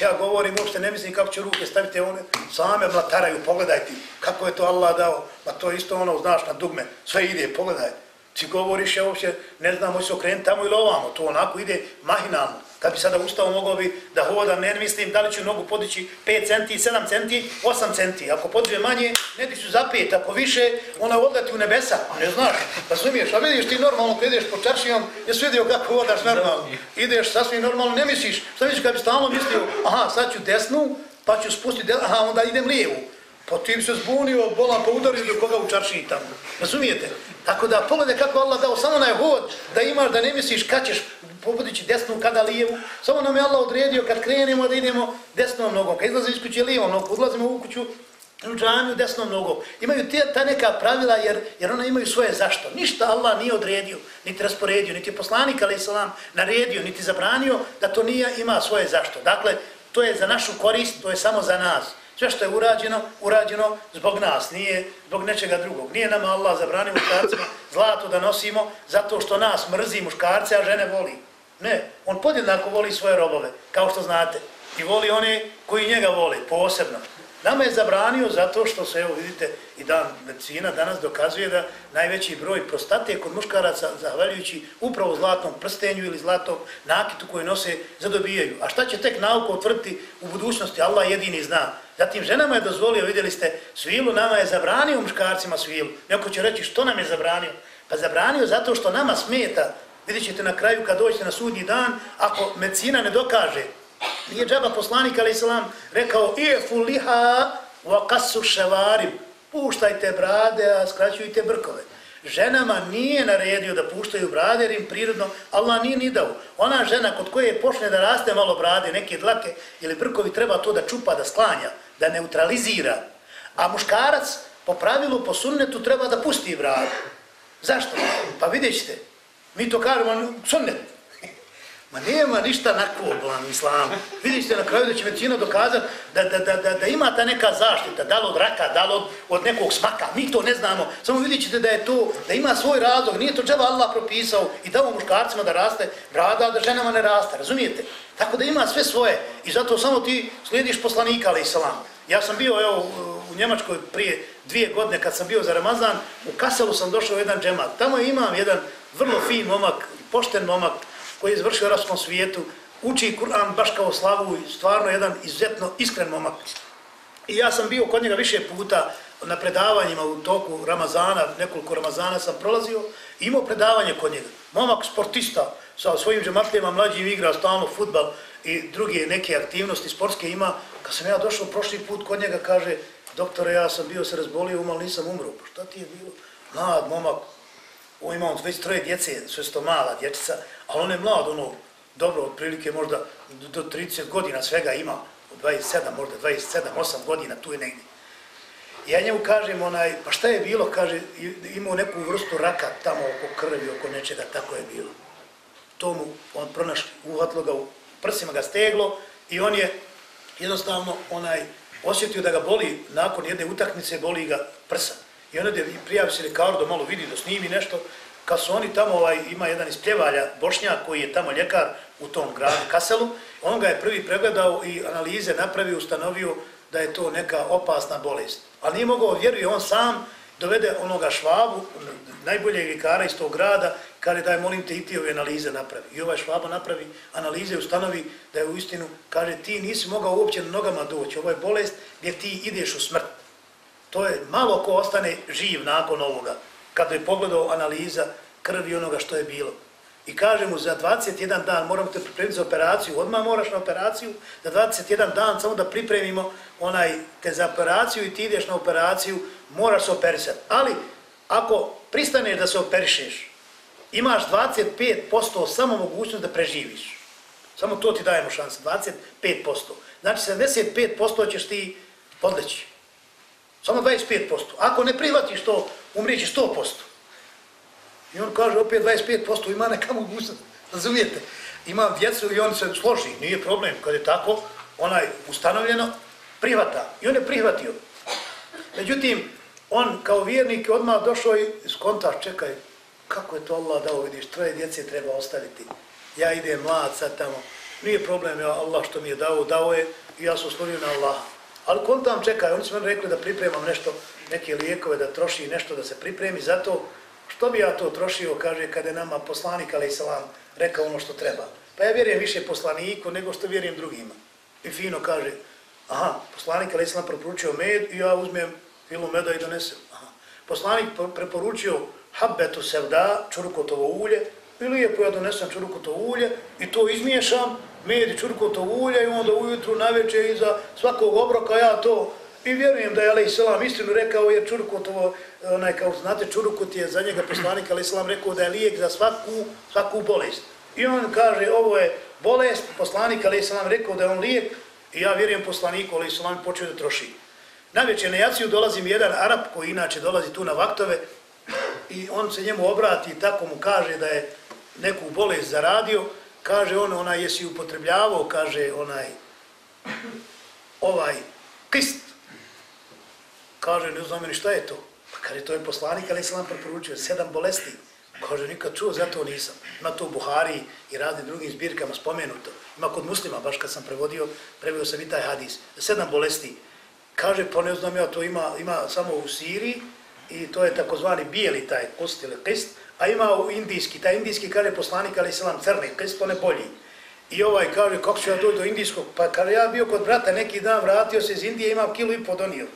C: Ja govorim, uopšte ne mislim kako će ruke staviti, one same blataraju, pogledaj ti kako je to Allah dao, pa to isto ono, znaš, na dugme, sve ide, pogledaj. Ti govoriš, ja uopšte ne znam, može se okrenuti tamo ili ovamo, to onako ide mahinalno. Kad bi sada ustao, mogao bi da hodam, ne mislim da li ću nogu podići 5 centi, 7 centi, 8 centi. Ako podiže manje, ne ti su za 5, ako više, ona odleti u nebesa. A ne znaš, razumiješ, a vidiš ti normalno kad ideš po čaršijom, jesi vidio kako hodaš normalno. Ideš sasvim normalno, ne misliš, šta misliš kad bi stalno mislio, aha, sad ću desnu, pa ću spustiti, aha, onda idem lijevu. Pa ti se zbunio, bolan pa udario do koga u čaršiji tamo. Razumijete? Tako da pogledaj kako Allah dao samo na hod da imaš, da ne misliš kad ćeš pobudići desnu, kada lijevu. Samo nam je Allah odredio kad krenemo da idemo desnom nogom. Kad izlazimo iz kuće lijevom nogom, odlazimo u kuću u džamiju desnom nogom. Imaju te, ta neka pravila jer, jer ona imaju svoje zašto. Ništa Allah nije odredio, niti rasporedio, niti poslanik, ali islam, naredio, niti zabranio da to nije ima svoje zašto. Dakle, to je za našu korist, to je samo za nas. Sve što je urađeno, urađeno zbog nas, nije zbog nečega drugog. Nije nama Allah zabranio muškarcima zlato da nosimo zato što nas mrzi muškarce, a žene voli. Ne, on podjednako voli svoje robove, kao što znate. I voli one koji njega vole, posebno. Nama je zabranio zato što se, evo vidite, i dan medicina danas dokazuje da najveći broj prostate kod muškaraca, zahvaljujući upravo zlatnom prstenju ili zlatom nakitu koju nose, zadobijaju. A šta će tek nauka otvrti u budućnosti? Allah jedini zna. Zatim ženama je dozvolio, vidjeli ste, svilu nama je zabranio muškarcima svilu. Neko će reći što nam je zabranio? Pa zabranio zato što nama smeta. Vidjet ćete na kraju kad dođete na sudnji dan, ako medicina ne dokaže, nije džaba poslanik, ali islam, rekao, ijefu liha wa kasu ševarim, puštajte brade, a skraćujte brkove. Ženama nije naredio da puštaju brade, jer im prirodno Allah nije ni dao. Ona žena kod koje počne da raste malo brade, neke dlake ili brkovi, treba to da čupa, da sklanja da neutralizira. A muškarac po pravilu, po sunnetu, treba da pusti bradu. Zašto? Pa vidjet ćete. Mi to kažemo, sunnet. Ma nema ništa na koblan islam. Vidjet ćete na kraju da će medicina dokazati da, da, da, da, da ima ta neka zaštita, da li od raka, da li od, od nekog smaka. Mi to ne znamo. Samo vidjet ćete da je to, da ima svoj razlog. Nije to džava Allah propisao i dao muškarcima da raste brada, da ženama ne raste. Razumijete? Tako da ima sve svoje. I zato samo ti slijediš poslanika, ali islam. Ja sam bio evo, u Njemačkoj prije dvije godine kad sam bio za Ramazan, u Kaselu sam došao u jedan džemat. Tamo imam jedan vrlo fin momak, pošten momak, koji je izvršio u arabskom svijetu, uči Kur'an baš kao slavu i stvarno jedan izuzetno iskren momak. I ja sam bio kod njega više puta na predavanjima u toku Ramazana, nekoliko Ramazana sam prolazio, imao predavanje kod njega. Momak sportista sa svojim džematljima, mlađim igra stalno futbal i druge neke aktivnosti sportske ima. Kad sam ja došao prošli put kod njega, kaže, doktore, ja sam bio se razbolio, umal nisam umro. Pa šta ti je bilo? Mlad momak, on ima on već troje djece, sve to mala dječica, ali on je mlad, ono, dobro, otprilike možda do 30 godina svega ima, 27, možda 27, 8 godina, tu je negdje. Ja njemu kažem, onaj, pa šta je bilo, kaže, imao neku vrstu raka tamo oko krvi, oko nečega, tako je bilo. To mu, on pronašli, uhatlo ga u prsima, ga steglo i on je jednostavno onaj osjetio da ga boli, nakon jedne utakmice boli ga prsa. I onda je prijavi se Ricardo, malo vidi da snimi nešto, kad su oni tamo, ovaj, ima jedan iz pljevalja, Bošnjak, koji je tamo ljekar u tom gradu Kaselu, on ga je prvi pregledao i analize napravio, ustanovio da je to neka opasna bolest. Ali nije mogao vjeruje, on sam dovede onoga švabu, najbolje ljekara iz tog grada, kaže daj molim te i ti ove analize napravi. I ovaj švaba napravi analize, ustanovi da je u istinu, kaže ti nisi mogao uopće na nogama doći, ovo je bolest gdje ti ideš u smrt. To je malo ko ostane živ nakon ovoga, kada je pogledao analiza krvi onoga što je bilo. I kaže mu, za 21 dan moramo te pripremiti za operaciju, odmah moraš na operaciju, za 21 dan samo da pripremimo onaj te za operaciju i ti ideš na operaciju, moraš se operisati. Ali, ako pristaneš da se operišeš, imaš 25% samo mogućnost da preživiš. Samo to ti dajemo šanse, 25%. Znači, 75% ćeš ti podleći. Samo 25%. Ako ne prihvatiš to, umrijeći 100%. I on kaže, opet 25% ima neka mogućnost. Razumijete? Ima djecu i on se složi. Nije problem. Kad je tako, onaj ustanovljeno, prihvata. I on je prihvatio. Međutim, on kao vjernik odmah došao i skontaš, čekaj, kako je to Allah dao, vidiš, troje djece treba ostaviti. ja idem mlad sad tamo, nije problem, ja Allah što mi je dao, dao je i ja sam oslonio na Allaha. Ali kon tam čeka, oni su meni rekli da pripremam nešto, neke lijekove, da troši nešto, da se pripremi, zato što bi ja to trošio, kaže, kada je nama poslanik, ali salam, rekao ono što treba. Pa ja vjerujem više poslaniku nego što vjerujem drugima. I fino kaže, aha, poslanik, ali salam, preporučio med i ja uzmem filu meda i donesem. Aha. Poslanik preporučio habbetu sevda, čurkotovo ulje, i lijepo ja donesem čurkotovo ulje i to izmiješam, med i čurkotovo ulje i onda ujutru, naveče, iza svakog obroka ja to I vjerujem da je Ali Islam istinu rekao, jer Čurukotovo, onaj, kao znate, Čurkut je za njega poslanik, Ali Islam rekao da je lijek za svaku, svaku bolest. I on kaže, ovo je bolest, poslanik, Ali Islam rekao da je on lijek, i ja vjerujem poslaniku, Ali Islam počeo da troši. Najveće na jaciju dolazi mi jedan Arab, koji inače dolazi tu na vaktove, i on se njemu obrati i tako mu kaže da je neku bolest zaradio, kaže on, onaj, jesi upotrebljavao, kaže onaj, ovaj, kist, Kaže, ne znam ni šta je to. Pa kaže, to je poslanik, ali sam preporučio, sedam bolesti. Kaže, nikad čuo, zato nisam. Ima to u Buhari i raznim drugim zbirkama spomenuto. Ima kod muslima, baš kad sam prevodio, prevodio sam i taj hadis. Sedam bolesti. Kaže, pa ne znam ja, to ima, ima samo u Siriji i to je takozvani bijeli taj kost ili kist, a ima u indijski. Taj indijski, kaže poslanik, ali selam crni kristo ne bolji. I ovaj kaže, kako ću ja doći do indijskog? Pa kada ja bio kod brata neki dan, vratio se iz Indije, imam kilu i podonio.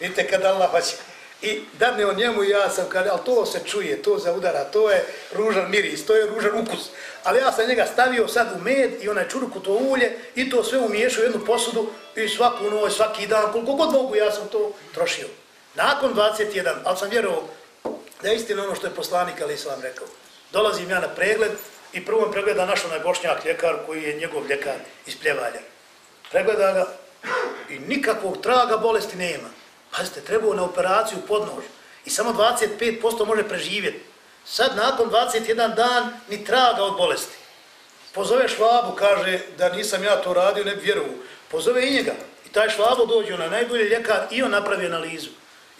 C: Vidite kad Allah hoće. I dadne on njemu ja sam kaže, ali to se čuje, to za udara, to je ružan miris, to je ružan ukus. Ali ja sam njega stavio sad u med i onaj čurku to ulje i to sve umiješao u jednu posudu i svaku noć, svaki dan, koliko god mogu ja sam to trošio. Nakon 21, ali sam vjerovao da je istina ono što je poslanik Ali Islam rekao. Dolazim ja na pregled i prvom pregleda naš onaj bošnjak ljekar koji je njegov ljekar iz pljevalja. Pregleda ga i nikakvog traga bolesti nema. Pazite, trebao na operaciju podnož i samo 25% može preživjeti. Sad, nakon 21 dan, ni traga od bolesti. Pozove švabu, kaže da nisam ja to radio, ne vjerovu. Pozove i njega. I taj švabo dođe na najbolji ljekar i on napravi analizu.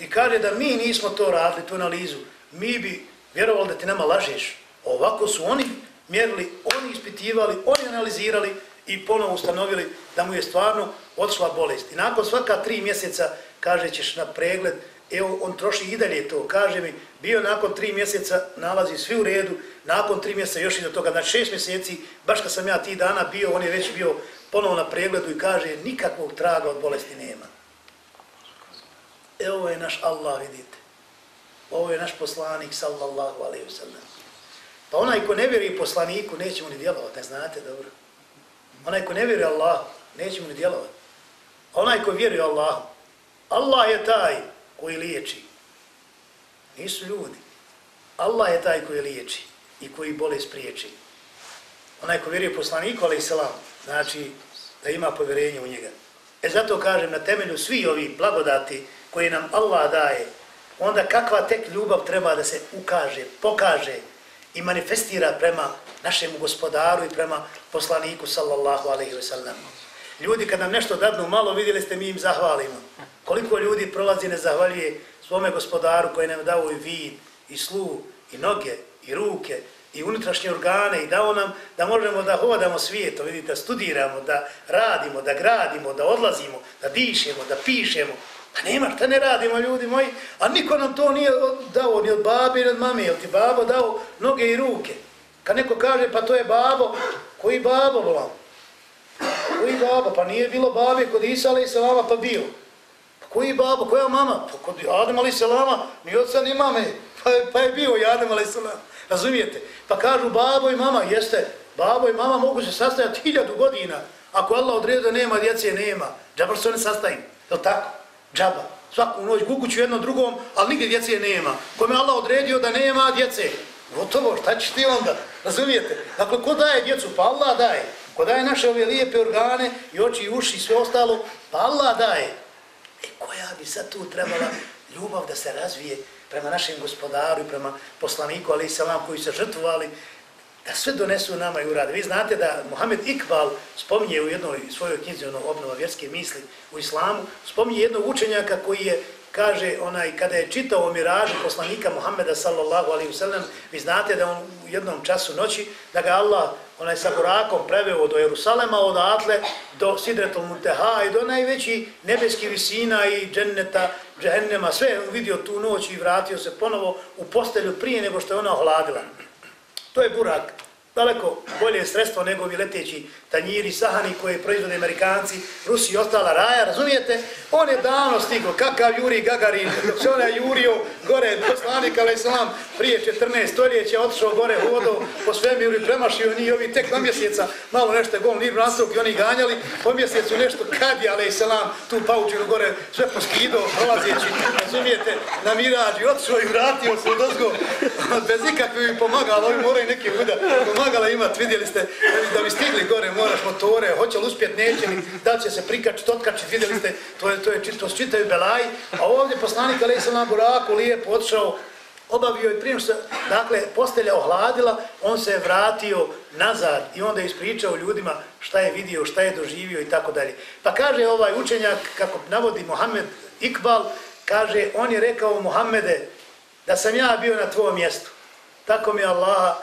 C: I kaže da mi nismo to radili, tu analizu. Mi bi vjerovali da ti nama lažeš. Ovako su oni mjerili, oni ispitivali, oni analizirali i ponovo ustanovili da mu je stvarno odšla bolest. I nakon svaka tri mjeseca kaže ćeš na pregled, evo on troši i dalje to, kaže mi, bio nakon tri mjeseca, nalazi svi u redu, nakon tri mjeseca još i do toga, na šest mjeseci, baš kad sam ja ti dana bio, on je već bio ponovo na pregledu i kaže, nikakvog traga od bolesti nema. Evo je naš Allah, vidite. Ovo je naš poslanik, sallallahu alaihi wa sallam. Pa onaj ko ne vjeruje poslaniku, neće mu ni djelovati, ne znate dobro. Onaj ko ne vjeruje Allah, neće mu ni djelovati. Onaj ko vjeruje Allahu, Allah je taj koji liječi. Nisu ljudi. Allah je taj koji liječi i koji bolest priječi. Onaj ko vjeruje poslaniku, ali i znači da ima povjerenje u njega. E zato kažem, na temelju svi ovi blagodati koje nam Allah daje, onda kakva tek ljubav treba da se ukaže, pokaže i manifestira prema našem gospodaru i prema poslaniku sallallahu alaihi ve sellem. Ljudi kad nam nešto dadnu malo, vidjeli ste, mi im zahvalimo. Koliko ljudi prolazi ne zahvaljuje svome gospodaru koji nam dao i vid, i slu, i noge, i ruke, i unutrašnje organe i dao nam da možemo da hodamo svijetom, vidite, studiramo, da radimo, da gradimo, da odlazimo, da dišemo, da pišemo. Pa nema šta ne radimo, ljudi moji, a niko nam to nije dao ni od babi, ni od mame, jel ti babo dao noge i ruke. Kad neko kaže, pa to je babo, koji babo, volam? Koji babo? Pa nije bilo babe kod Isa, ali se pa bio. Pa koji babo, koja mama? Pa kod Adem ali selama, ni oca ni mame. Pa je, pa je bio i Adem ali selama. Razumijete? Pa kažu babo i mama, jeste, babo i mama mogu se sastajati hiljadu godina. Ako Allah odredi da nema djece, nema. Džabar se one sastaju. Je li tako? Džaba. Svaku noć kukuću jedno drugom, ali nigdje djece nema. Kome Allah odredio da nema djece, gotovo, šta ćeš ti onda? Razumijete? Dakle, ko daje djecu? Pa Allah daje. Ko daje naše ove lijepe organe i oči i uši i sve ostalo? Pa Allah daje. E koja bi sad tu trebala ljubav da se razvije prema našem gospodaru i prema poslaniku, ali i koji se žrtvovali, da sve donesu nama i urade. Vi znate da Mohamed Ikbal spominje u jednoj svojoj knjizi, ono, obnova vjerske misli u islamu, spominje jednog učenjaka koji je kaže onaj kada je čitao o miražu poslanika Muhammeda sallallahu alaihi wasallam, vi znate da on u jednom času noći, da ga Allah onaj sa burakom preveo do Jerusalema, odatle do Sidretul Munteha i do najveći nebeski visina i dženneta, džehennema, sve vidio tu noć i vratio se ponovo u postelju prije nego što je ona ohladila. تو ايه برك daleko bolje sredstvo nego ovi leteći tanjiri, sahani koje proizvode Amerikanci, Rusi i ostala raja, razumijete? On je davno stigo, kakav Juri Gagarin, što ono je jurio gore, poslanik, ali sam prije 14 stoljeća, otišao gore, hodo po svemiru i premašio ni ovi tek na mjeseca, malo nešto gol, nir nastavak i oni ganjali, po mjesecu nešto kadi, ali sam tu paučinu gore, sve poskido, prolazeći, razumijete, na mirađi, otišao i vratio se dozgo, bez ikakve bi pomagalo, ovi moraju neke buda, pomagala imat, vidjeli ste, da bi, da bi stigli gore, moraš motore, hoće li uspjet, neće li, da će se prikačit, otkačit, vidjeli ste, to je, to je, to čitaju belaj, a ovdje poslanik, ali sam na buraku, lijepo otišao, obavio i prije što dakle, postelja ohladila, on se je vratio nazad i onda je ispričao ljudima šta je vidio, šta je doživio i tako dalje. Pa kaže ovaj učenjak, kako navodi Mohamed Ikbal, kaže, on je rekao Mohamede, da sam ja bio na tvojom mjestu. Tako mi Allaha,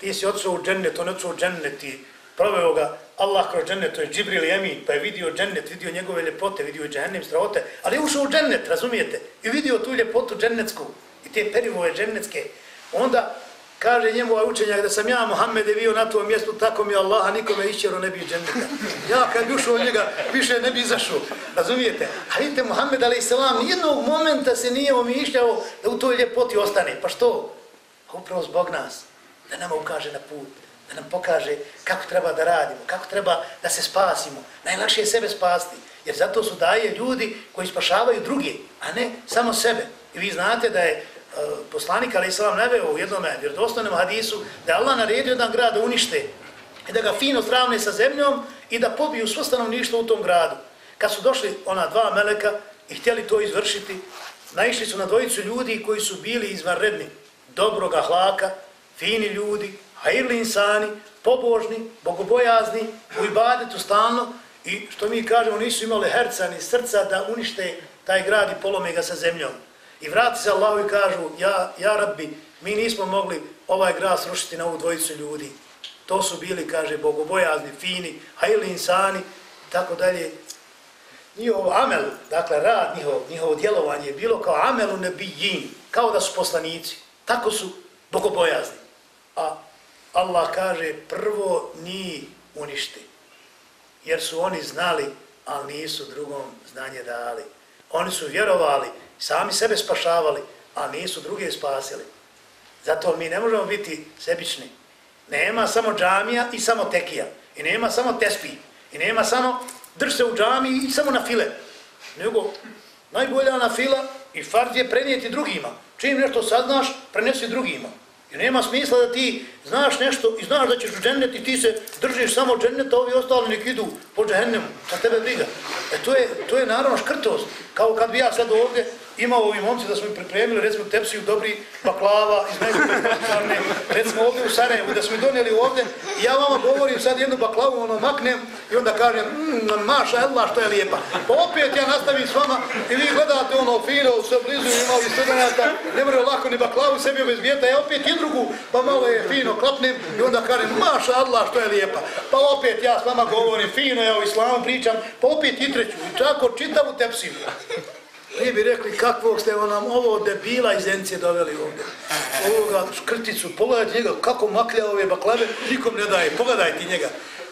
C: ti si otišao u džennet, on je otišao u džennet i proveo ga Allah kroz džennet, to je Džibril Emin, pa je vidio džennet, vidio njegove ljepote, vidio džennem strahote, ali je ušao u džennet, razumijete, i vidio tu ljepotu džennetsku i te perivove džennetske. Onda kaže njemu ovaj učenjak da sam ja, Mohamede, bio na tom mjestu, tako mi Allaha nikome išćero ne bi dženneta. Ja kad bi ušao njega, više ne bi izašao, razumijete. A vidite, Mohamed, ali selam, nijednog momenta se nije omišljao da u toj ljepoti ostane. Pa što? Upravo zbog nas, da nama ukaže na put da nam pokaže kako treba da radimo, kako treba da se spasimo. Najlakše je sebe spasti, jer zato su daje ljudi koji spašavaju druge, a ne samo sebe. I vi znate da je uh, poslanik, ali islam naveo u jednom vjerodostanom hadisu, da je Allah naredio jedan grad da unište i da ga fino sravne sa zemljom i da pobiju svo stanovništvo u tom gradu. Kad su došli ona dva meleka i htjeli to izvršiti, naišli su na dvojicu ljudi koji su bili izvanredni, dobroga hlaka, fini ljudi, hajirli insani, pobožni, bogobojazni, u ibadetu stalno i što mi kažemo nisu imali herca ni srca da unište taj grad i polome ga sa zemljom. I vrati se Allahu i kažu, ja, ja rabbi, mi nismo mogli ovaj grad srušiti na ovu dvojicu ljudi. To su bili, kaže, bogobojazni, fini, hajili insani, tako dalje. Njihov amel, dakle, rad, njihov, njihovo djelovanje je bilo kao amelu nebijin, kao da su poslanici. Tako su bogobojazni. A Allah kaže prvo ni uništi. Jer su oni znali, ali nisu drugom znanje dali. Oni su vjerovali, sami sebe spašavali, a nisu druge spasili. Zato mi ne možemo biti sebični. Nema samo džamija i samo tekija. I nema samo tespi. I nema samo drž se u džamiji i samo na file. Nego najbolja na fila i fard je prenijeti drugima. Čim nešto saznaš, prenesi drugima. Jer nema smisla da ti znaš nešto i znaš da ćeš u džennet i ti se držiš samo dženneta, ovi ostali nek idu po džennemu, sa tebe briga. E to je, to je naravno škrtost. Kao kad bi ja sad ovdje imao ovi momci da smo im pripremili, recimo tepsiju dobri baklava iz nekakve recimo ovdje u Sarajevu, da smo ih donijeli ovdje i ja vama govorim sad jednu baklavu, ono maknem i onda kažem, mmm, maša Allah što je lijepa. Pa opet ja nastavim s vama i vi gledate ono fino, sve blizu ima ovih studenata, ne moraju lako ni baklavu sebi obezbijeta, ja opet i drugu, pa malo je fino klapnem i onda kažem, maša Allah što je lijepa. Pa opet ja s vama govorim, fino je o islamu pričam, pa opet i treću, i tako čitavu tepsiju. Mi bi rekli kakvog ste nam ovo debila iz Encije doveli ovdje. Ovoga škrticu, pogledajte njega kako maklja ove baklave, nikom ne daje, pogledajte njega.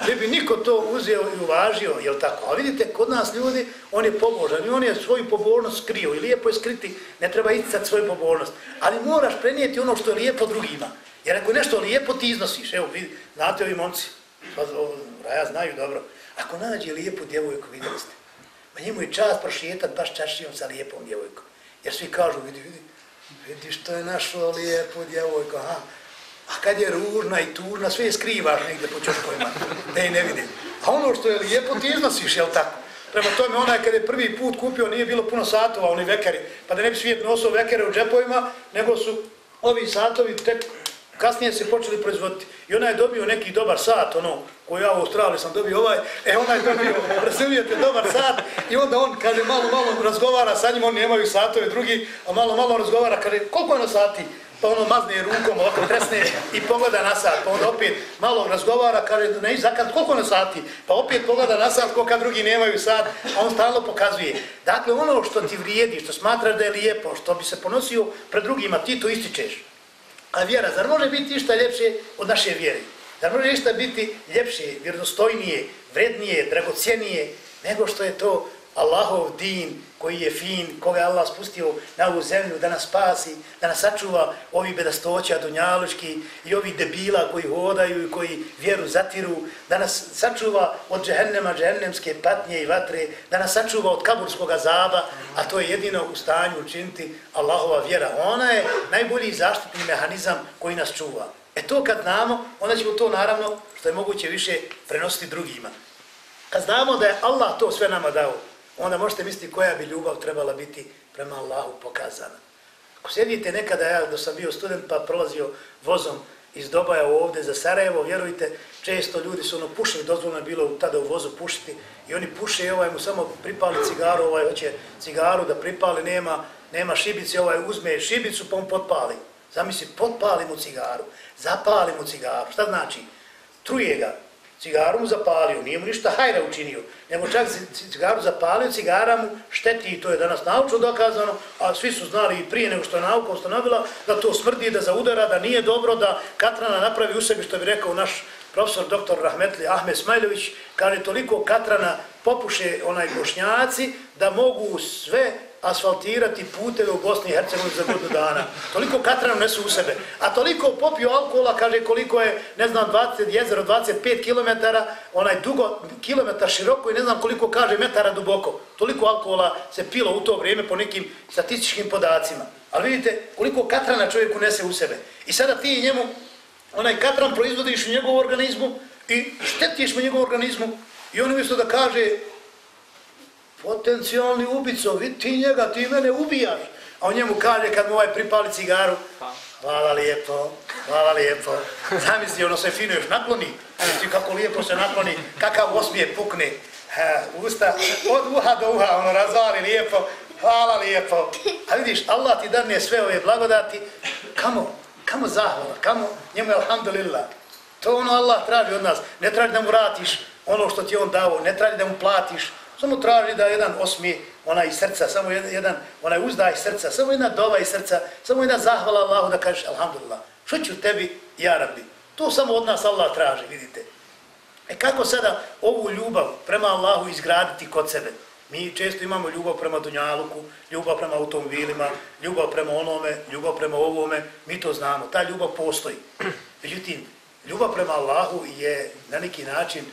C: Ne bi niko to uzeo i uvažio, jel tako? A vidite, kod nas ljudi, on je pobožan i on je svoju pobožnost skrio i lijepo je skriti, ne treba isticati svoju pobožnost. Ali moraš prenijeti ono što je lijepo drugima. Jer ako nešto lijepo ti iznosiš, evo, vidi, znate ovi momci, pa, ja znaju dobro, ako nađe lijepu djevojku, vidjeli ste, Pa njemu je čast prošijetat baš čašijom sa lijepom djevojkom. Jer svi kažu, vidi, vidi, vidi što je našo lijepo djevojko, aha. A kad je ružna i tužna, sve je skrivaš negdje po čoškovima, da je ne vidim. A ono što je lijepo ti iznosiš, jel tako? Prema tome, onaj kad je prvi put kupio, nije bilo puno satova, oni vekeri, pa da ne bi svijet nosio vekere u džepovima, nego su ovi satovi tek Kasnije se počeli proizvoditi. I ona je dobio neki dobar sat, ono, koji ja u Australiji sam dobio ovaj, e ona je dobio, razumijete, dobar sat, i onda on, kaže, malo, malo razgovara sa njim, oni nemaju satove drugi, a malo, malo razgovara, kaže, koliko je na sati? Pa ono mazne rukom, ovako tresne i pogleda na sat, pa onda opet malo razgovara, kaže, ne, zakad, koliko na ono sati? Pa opet pogleda na sat, koliko drugi nemaju sat, a on stalno pokazuje. Dakle, ono što ti vrijedi, što smatraš da je lijepo, što bi se ponosio pred drugima, ti to ističeš. A vjera, zar može biti išta ljepše od naše vjere? Zar može išta biti ljepše, vjerodostojnije, vrednije, dragocijenije, nego što je to Allahov din koji je fin, koga je Allah spustio na ovu zemlju da nas spasi, da nas sačuva ovi bedastoća dunjalučki i ovi debila koji hodaju i koji vjeru zatiru, da nas sačuva od džehennema, džehennemske patnje i vatre, da nas sačuva od kaburskog zaba, a to je jedino u stanju učiniti Allahova vjera. Ona je najbolji zaštitni mehanizam koji nas čuva. E to kad znamo, onda ćemo to naravno što je moguće više prenositi drugima. Kad znamo da je Allah to sve nama dao, onda možete misliti koja bi ljubav trebala biti prema Allahu pokazana. Ako sjedite nekada, ja da sam bio student pa prolazio vozom iz Dobaja ovde za Sarajevo, vjerujte, često ljudi su ono pušili, dozvoljno je bilo tada u vozu pušiti i oni puše i ovaj mu samo pripali cigaru, ovaj hoće cigaru da pripali, nema, nema šibice, ovaj uzme šibicu pa on potpali. Zamisli, potpali mu cigaru, zapali mu cigaru. Šta znači? Truje ga, cigaru mu zapalio, nije mu ništa hajra učinio, nego čak cigaru zapalio, cigara mu šteti i to je danas naučno dokazano, a svi su znali i prije nego što je nauka ustanovila da to smrdi, da zaudara, da nije dobro, da katrana napravi u sebi, što bi rekao naš profesor dr. Rahmetli Ahmed Smajlović, kaže toliko katrana popuše onaj bošnjaci da mogu sve asfaltirati puteve u Bosni i Hercegovini za godinu dana. Toliko katrana nesu u sebe. A toliko popio alkohola, kaže koliko je, ne znam, 20 jezero, 25 km, onaj dugo kilometar široko i ne znam koliko kaže metara duboko. Toliko alkohola se pilo u to vrijeme po nekim statističkim podacima. Ali vidite koliko katrana čovjek unese u sebe. I sada ti njemu onaj katran proizvodiš u njegovom organizmu i štetiš u njegovom organizmu i on umjesto da kaže potencijalni ubico, vidi ti njega, ti mene ubijaš. A on njemu kaže kad mu ovaj pripali cigaru, hvala lijepo, hvala lijepo. Zamisli, ono se fino još nakloni, ti kako lijepo se nakloni, kakav osmije pukne. Ha, usta, od uha do uha, ono razvali lijepo, hvala lijepo. A vidiš, Allah ti darne sve ove blagodati, kamo, kamo zahvala, kamo, njemu je alhamdulillah. To ono Allah traži od nas, ne traži da mu vratiš ono što ti on dao, ne traži da mu platiš, Samo traži da jedan osmi ona iz srca, samo jedan, jedan onaj uzda iz srca, samo jedna dova iz srca, samo jedna zahvala Allahu da kažeš alhamdulillah. Što ću tebi, ja rabbi? To samo od nas Allah traži, vidite. E kako sada ovu ljubav prema Allahu izgraditi kod sebe? Mi često imamo ljubav prema Dunjaluku, ljubav prema automobilima, ljubav prema onome, ljubav prema ovome, mi to znamo, ta ljubav postoji. Međutim, ljubav prema Allahu je na neki način,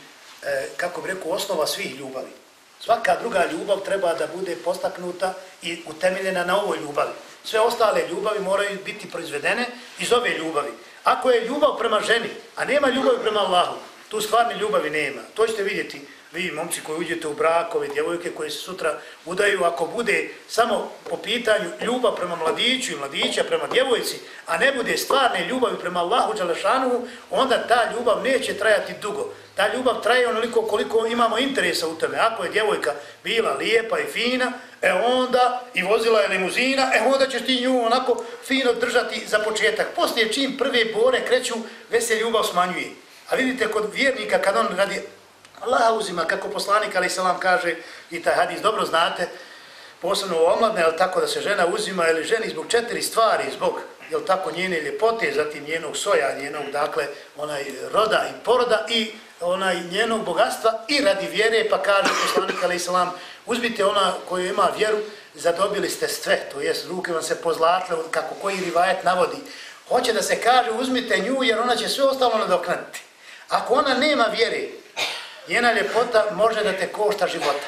C: e, kako bi rekao, osnova svih ljubavi. Svaka druga ljubav treba da bude postaknuta i utemeljena na ovoj ljubavi. Sve ostale ljubavi moraju biti proizvedene iz ove ljubavi. Ako je ljubav prema ženi, a nema ljubavi prema Allahu, tu stvarne ljubavi nema. To ćete vidjeti vi, momci koji uđete u brakove, djevojke koje se sutra udaju, ako bude samo po pitanju ljubav prema mladiću i mladića prema djevojci, a ne bude stvarne ljubavi prema Allahu Đalešanu, onda ta ljubav neće trajati dugo. Ta ljubav traje onoliko koliko imamo interesa u tome. Ako je djevojka bila lijepa i fina, e onda i vozila je limuzina, e onda ćeš ti nju onako fino držati za početak. Poslije čim prve bore kreću, već se ljubav smanjuje. A vidite kod vjernika kad on radi Allah uzima, kako poslanik ali salam kaže, i taj hadis dobro znate, posebno u omladne, ali tako da se žena uzima ili ženi zbog četiri stvari, zbog jel tako njene ljepote, zatim njenog soja, njenog dakle onaj roda i poroda i onaj njenog bogatstva i radi vjere, pa kaže poslanik alaih salam, uzmite ona koju ima vjeru, zadobili ste sve, to jest ruke vam se pozlatle, kako koji rivajet navodi. Hoće da se kaže, uzmite nju, jer ona će sve ostalo nadoknati. Ako ona nema vjere, njena ljepota može da te košta života.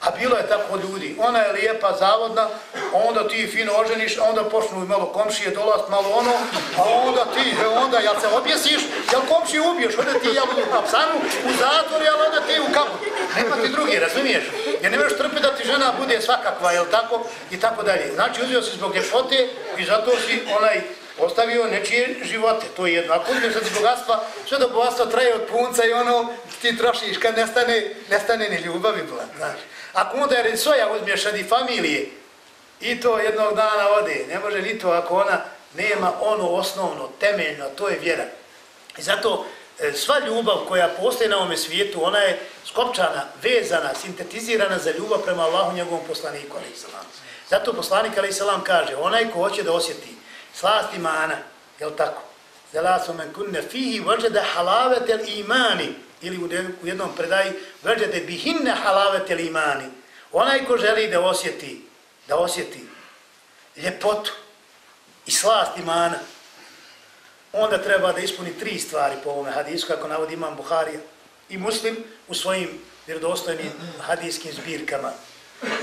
C: A bilo je tako ljudi. Ona je lijepa, zavodna, onda ti fino oženiš, onda počnu malo komšije dolaz, malo ono, a onda ti, he, onda, jel se objesiš, jel komšije ubiješ, onda ti jel u kapsanu, u zatvor, jel onda ti u kapu. Nema ti drugi, razumiješ? Jer ne možeš trpiti da ti žena bude svakakva, jel tako, i tako dalje. Znači, uzio si zbog ljepote i zato si onaj ostavio nečije živote, to je jedno. Ako uzmeš od bogatstva, sve do bogatstva traje od punca i ono ti trošiš kad nestane, nestane ni ljubavi, znaš. Ako onda je soja uzmeš od familije, i to jednog dana ode, ne može ni to ako ona nema ono osnovno, temeljno, to je vjera. I zato e, sva ljubav koja postoji na ovome svijetu, ona je skopčana, vezana, sintetizirana za ljubav prema Allahu njegovom poslaniku, alaih. Zato poslanik, alaih kaže, onaj ko hoće da osjeti slast imana, jel tako? Zelasu men kunne fihi vrđede halavetel imani, ili u jednom predaji, vrđede bihinne halavetel imani. Onaj ko želi da osjeti, da osjeti ljepotu i slast imana, onda treba da ispuni tri stvari po ovome hadisu, kako navodi imam Buharija i muslim u svojim vjerodostojnim hadijskim zbirkama.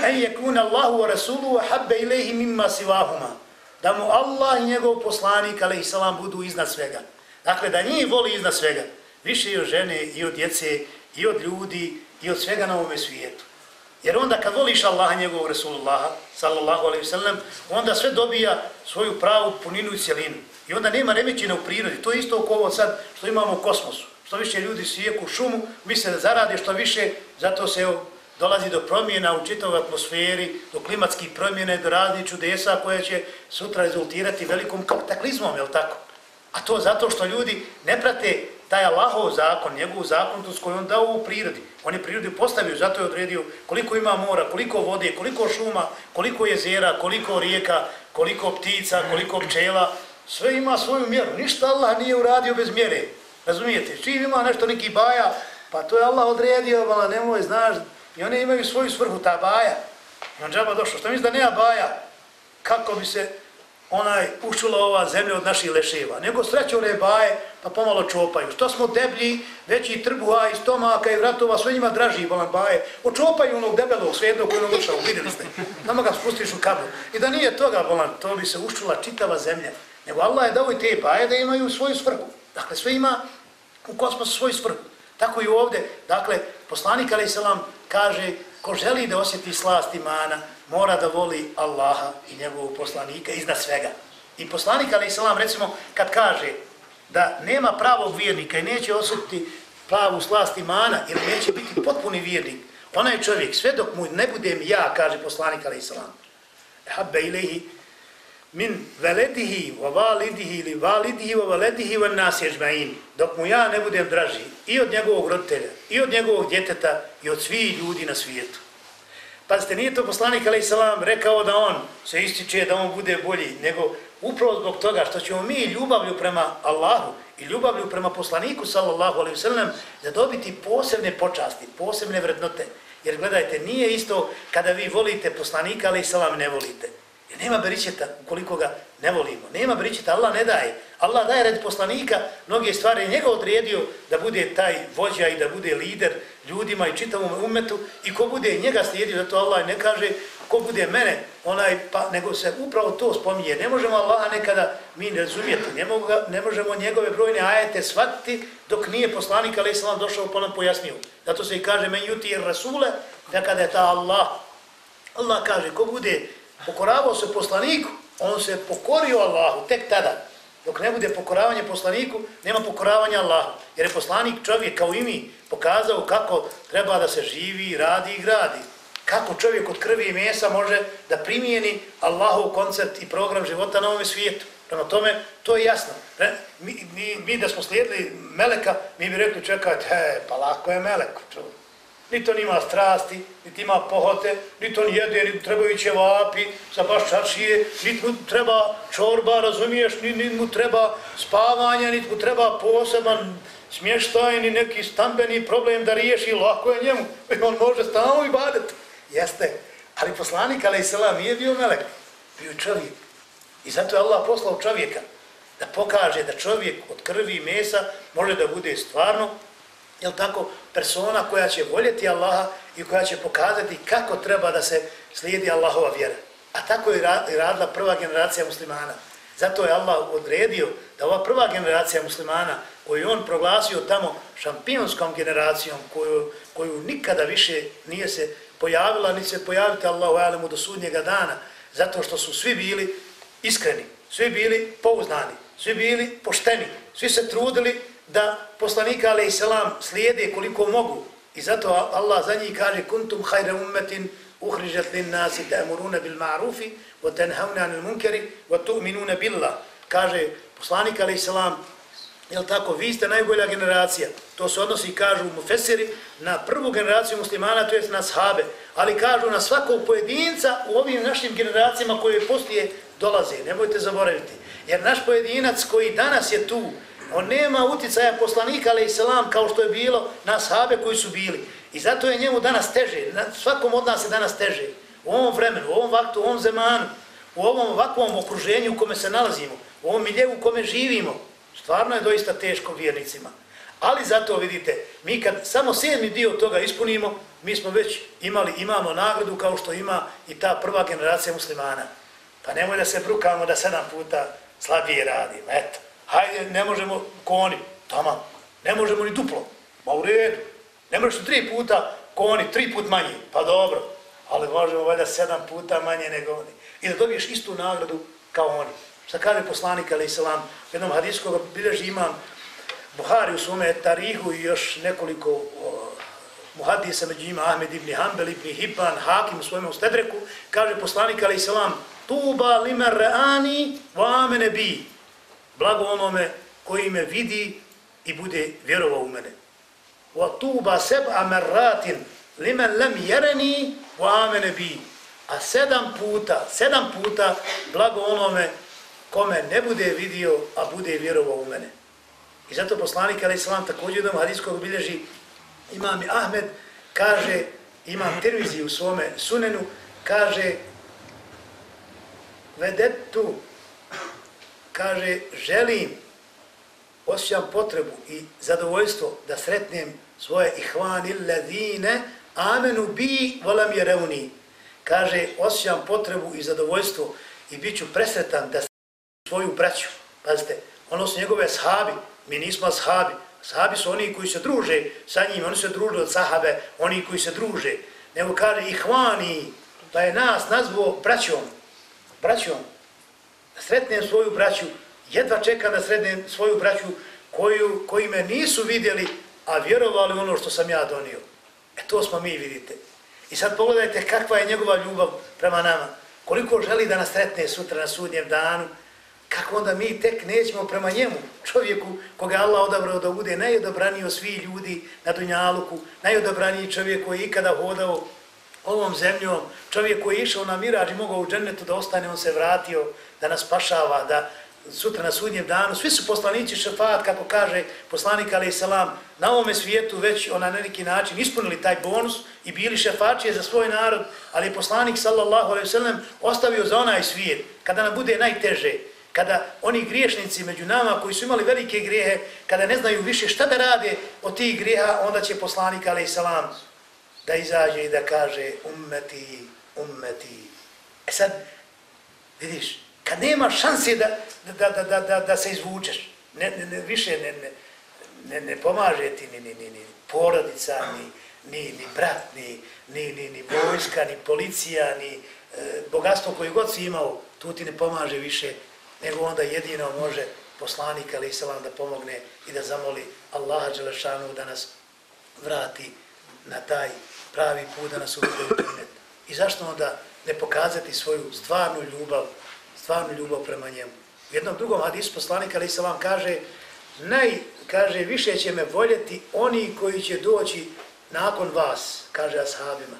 C: En je Allahu wa Rasulu wa habbe ilaihi mimma sivahuma. Da mu Allah i njegov poslanik, alaihi salam, budu iznad svega. Dakle, da njih voli iznad svega. Više i od žene, i od djece, i od ljudi, i od svega na ovome svijetu. Jer onda kad voliš Allaha njegovog Rasulullaha, sallallahu alaihi sallam, onda sve dobija svoju pravu puninu i cjelinu. I onda nema remećina u prirodi. To je isto oko ovo sad što imamo u kosmosu. Što više ljudi sijeku šumu, misle da zarade što više, zato se evo, dolazi do promjena u čitavoj atmosferi, do klimatskih promjene, do raznih čudesa koje će sutra rezultirati velikom kataklizmom, je tako? A to zato što ljudi ne prate taj Allahov zakon, njegov zakon s kojom on dao u prirodi. On je prirodi postavio, zato je odredio koliko ima mora, koliko vode, koliko šuma, koliko jezera, koliko rijeka, koliko ptica, koliko pčela. Sve ima svoju mjeru. Ništa Allah nije uradio bez mjere. Razumijete? Čim ima nešto neki baja, pa to je Allah odredio, ali nemoj, znaš, i one imaju svoju svrhu, ta baja. I on džaba došao. Što misli da nema baja? Kako bi se onaj učula ova zemlja od naših leševa, nego sreće one baje, pa pomalo čopaju. Što smo deblji, veći trbuha i stomaka i vratova, sve njima draži bolan baje, očopaju onog debelog svijednog koji je ušao, vidjeli ste, nama ga spustiš u kablu. I da nije toga, bolan, to bi se ušula čitava zemlja. Nego Allah je dao i te baje da imaju svoju svrhu. Dakle, sve ima u kosmosu svoju svrhu. Tako i ovdje, dakle, poslanik alaih kaže, ko želi da osjeti slast imana, mora da voli Allaha i njegovog poslanika iznad svega. I poslanik, ali islam, recimo, kad kaže da nema pravog vjernika i neće osjetiti pravu slast imana ili neće biti potpuni vjernik, onaj čovjek, sve dok mu ne budem ja, kaže poslanik, ali islam, habbe ilihi min veledihi wa validihi ili validihi wa veledihi wa nas ježmain, dok mu ja ne budem draži i od njegovog roditelja, i od njegovog djeteta, i od svih ljudi na svijetu. Pazite, nije to poslanik alaih salam rekao da on se ističe da on bude bolji, nego upravo zbog toga što ćemo mi ljubavlju prema Allahu i ljubavlju prema poslaniku sallallahu alaihi sallam zadobiti posebne počasti, posebne vrednote. Jer gledajte, nije isto kada vi volite poslanika alaih salam ne volite. Jer nema beričeta ukoliko ga ne volimo. Nema beričeta, Allah ne daje. Allah daje red poslanika, mnoge stvari je njega odredio da bude taj vođa i da bude lider ljudima i čitavom umetu i ko bude njega slijedio, zato Allah ne kaže ko bude mene, onaj, pa, nego se upravo to spominje. Ne možemo Allaha nekada mi ne razumijeti, ne, mogu, ne možemo njegove brojne ajete shvatiti dok nije poslanik, ali sam došao pa nam pojasnio. Zato se i kaže, men juti rasule, da kada je ta Allah, Allah kaže, ko bude pokoravao se poslaniku, on se pokorio Allahu, tek tada. Dok ne bude pokoravanje poslaniku, nema pokoravanja Allahu. Jer je poslanik čovjek kao i mi pokazao kako treba da se živi, radi i gradi. Kako čovjek od krvi i mesa može da primijeni Allahov koncept i program života na ovom svijetu. Prema tome, to je jasno. Mi, mi, mi da smo slijedili Meleka, mi bi rekli čekajte, he, pa lako je Melek. Niti on ima strasti, niti ima pohote, niti on jede, niti trebaju iće vapi sa baš čaršije, niti mu treba čorba, razumiješ, niti mu treba spavanje, niti mu treba poseban smještaj, ni neki stambeni problem da riješi, lako je njemu, on može stavno i badeti. Jeste, ali poslanik, ali selam, nije bio melek, bio čovjek. I zato je Allah poslao čovjeka da pokaže da čovjek od krvi i mesa može da bude stvarno jel tako, persona koja će voljeti Allaha i koja će pokazati kako treba da se slijedi Allahova vjera. A tako je radila prva generacija muslimana. Zato je Allah odredio da ova prva generacija muslimana, koju on proglasio tamo šampionskom generacijom, koju, koju nikada više nije se pojavila, ni se pojaviti Allahu alemu do sudnjega dana, zato što su svi bili iskreni. svi bili pouznani, svi bili pošteni, svi se trudili da poslanika alaih selam slijede koliko mogu. I zato Allah za njih kaže kuntum hajre ummetin uhrižat lin nasi ta'muruna bil ma'rufi wa tanhauna anil munkari wa tu'minuna billah. Kaže poslanik alaih selam Jel tako, vi ste najbolja generacija. To se odnosi, kažu mu Fesiri, na prvu generaciju muslimana, to je na sahabe. Ali kažu na svakog pojedinca u ovim našim generacijama koje poslije dolaze. Nemojte zaboraviti. Jer naš pojedinac koji danas je tu, on nema uticaja poslanika, ali i selam, kao što je bilo na sahabe koji su bili. I zato je njemu danas teže. Svakom od nas je danas teže. U ovom vremenu, u ovom vaktu, u ovom zemanu, u ovom ovakvom okruženju u kome se nalazimo, u ovom miljevu u kome živimo, Stvarno je doista teško vjernicima. Ali zato vidite, mi kad samo sedmi dio toga ispunimo, mi smo već imali, imamo nagradu kao što ima i ta prva generacija muslimana. Pa nemoj da se brukamo da sedam puta slabije radimo, Eto, hajde, ne možemo koni, tamo, ne možemo ni duplo, ma u redu. Ne možeš tri puta koni, tri put manje, pa dobro. Ali možemo valjda sedam puta manje nego oni. I da dobiješ istu nagradu kao oni. Šta kaže poslanik alaih salam, u jednom hadijskog bilježi imam Buhari u svome tarihu i još nekoliko o, muhadisa među njima, Ahmed ibn Hanbel ibn Hibban, Hakim u svojom stedreku, kaže poslanik alaih salam, tuba limer reani vamene bi, blago onome koji me vidi i bude vjerovao u mene. Wa tuba seb'a amerratin limen lem jereni vamene bi, a sedam puta, sedam puta blago onome kome ne bude vidio, a bude vjerovao u mene. I zato poslanik Ali Islam također jednom hadijskog bilježi imam Ahmed, kaže, imam terviziju u svome sunenu, kaže, vedetu, kaže, želim, osjećam potrebu i zadovoljstvo da sretnem svoje ihvan ladine, amenu bi volam je reuni. Kaže, osjećam potrebu i zadovoljstvo i bit ću presretan da svoju braću. Pazite, ono su njegove sahabi, mi nismo sahabi. Sahabi su oni koji se druže sa njim, oni se druže od sahabe, oni koji se druže. Nego kaže ihvani, da je nas nazvao braćom, braćom, da sretnem svoju braću, jedva čekam da sretnem svoju braću koju, koji me nisu vidjeli, a vjerovali ono što sam ja donio. E to smo mi, vidite. I sad pogledajte kakva je njegova ljubav prema nama. Koliko želi da nas sretne sutra na sudnjem danu, kako onda mi tek nećemo prema njemu, čovjeku koga Allah odabrao da bude najodobraniji svih ljudi na Dunjaluku, najodobraniji čovjek koji je ikada hodao ovom zemljom, čovjek koji je išao na mirađ i mogao u džennetu da ostane, on se vratio, da nas pašava, da sutra na sudnjem danu, svi su poslanici šefat, kako kaže poslanik alaih salam, na ovome svijetu već ona na neki način ispunili taj bonus i bili šefačije za svoj narod, ali poslanik sallallahu alaihi sallam ostavio za onaj svijet, kada nam bude najteže, kada oni griješnici među nama koji su imali velike grijehe, kada ne znaju više šta da rade od tih grijeha, onda će poslanik alaih salam da izađe i da kaže ummeti, ummeti. E sad, vidiš, kad nema šanse da, da, da, da, da, da se izvučeš, ne, ne, ne, više ne, ne, ne, ne pomaže ti ni, ni, ni, ni porodica, ni, ni, ni brat, ni, ni, ni, ni vojska, ni policija, ni e, bogatstvo koje god si imao, tu ti ne pomaže više nego onda jedino može poslanik ali selam da pomogne i da zamoli Allaha Đelešanu da nas vrati na taj pravi put da nas uvede u džennet. I zašto onda ne pokazati svoju stvarnu ljubav, stvarnu ljubav prema njemu? U jednom drugom hadisu poslanika ali selam kaže naj kaže više će me voljeti oni koji će doći nakon vas, kaže ashabima.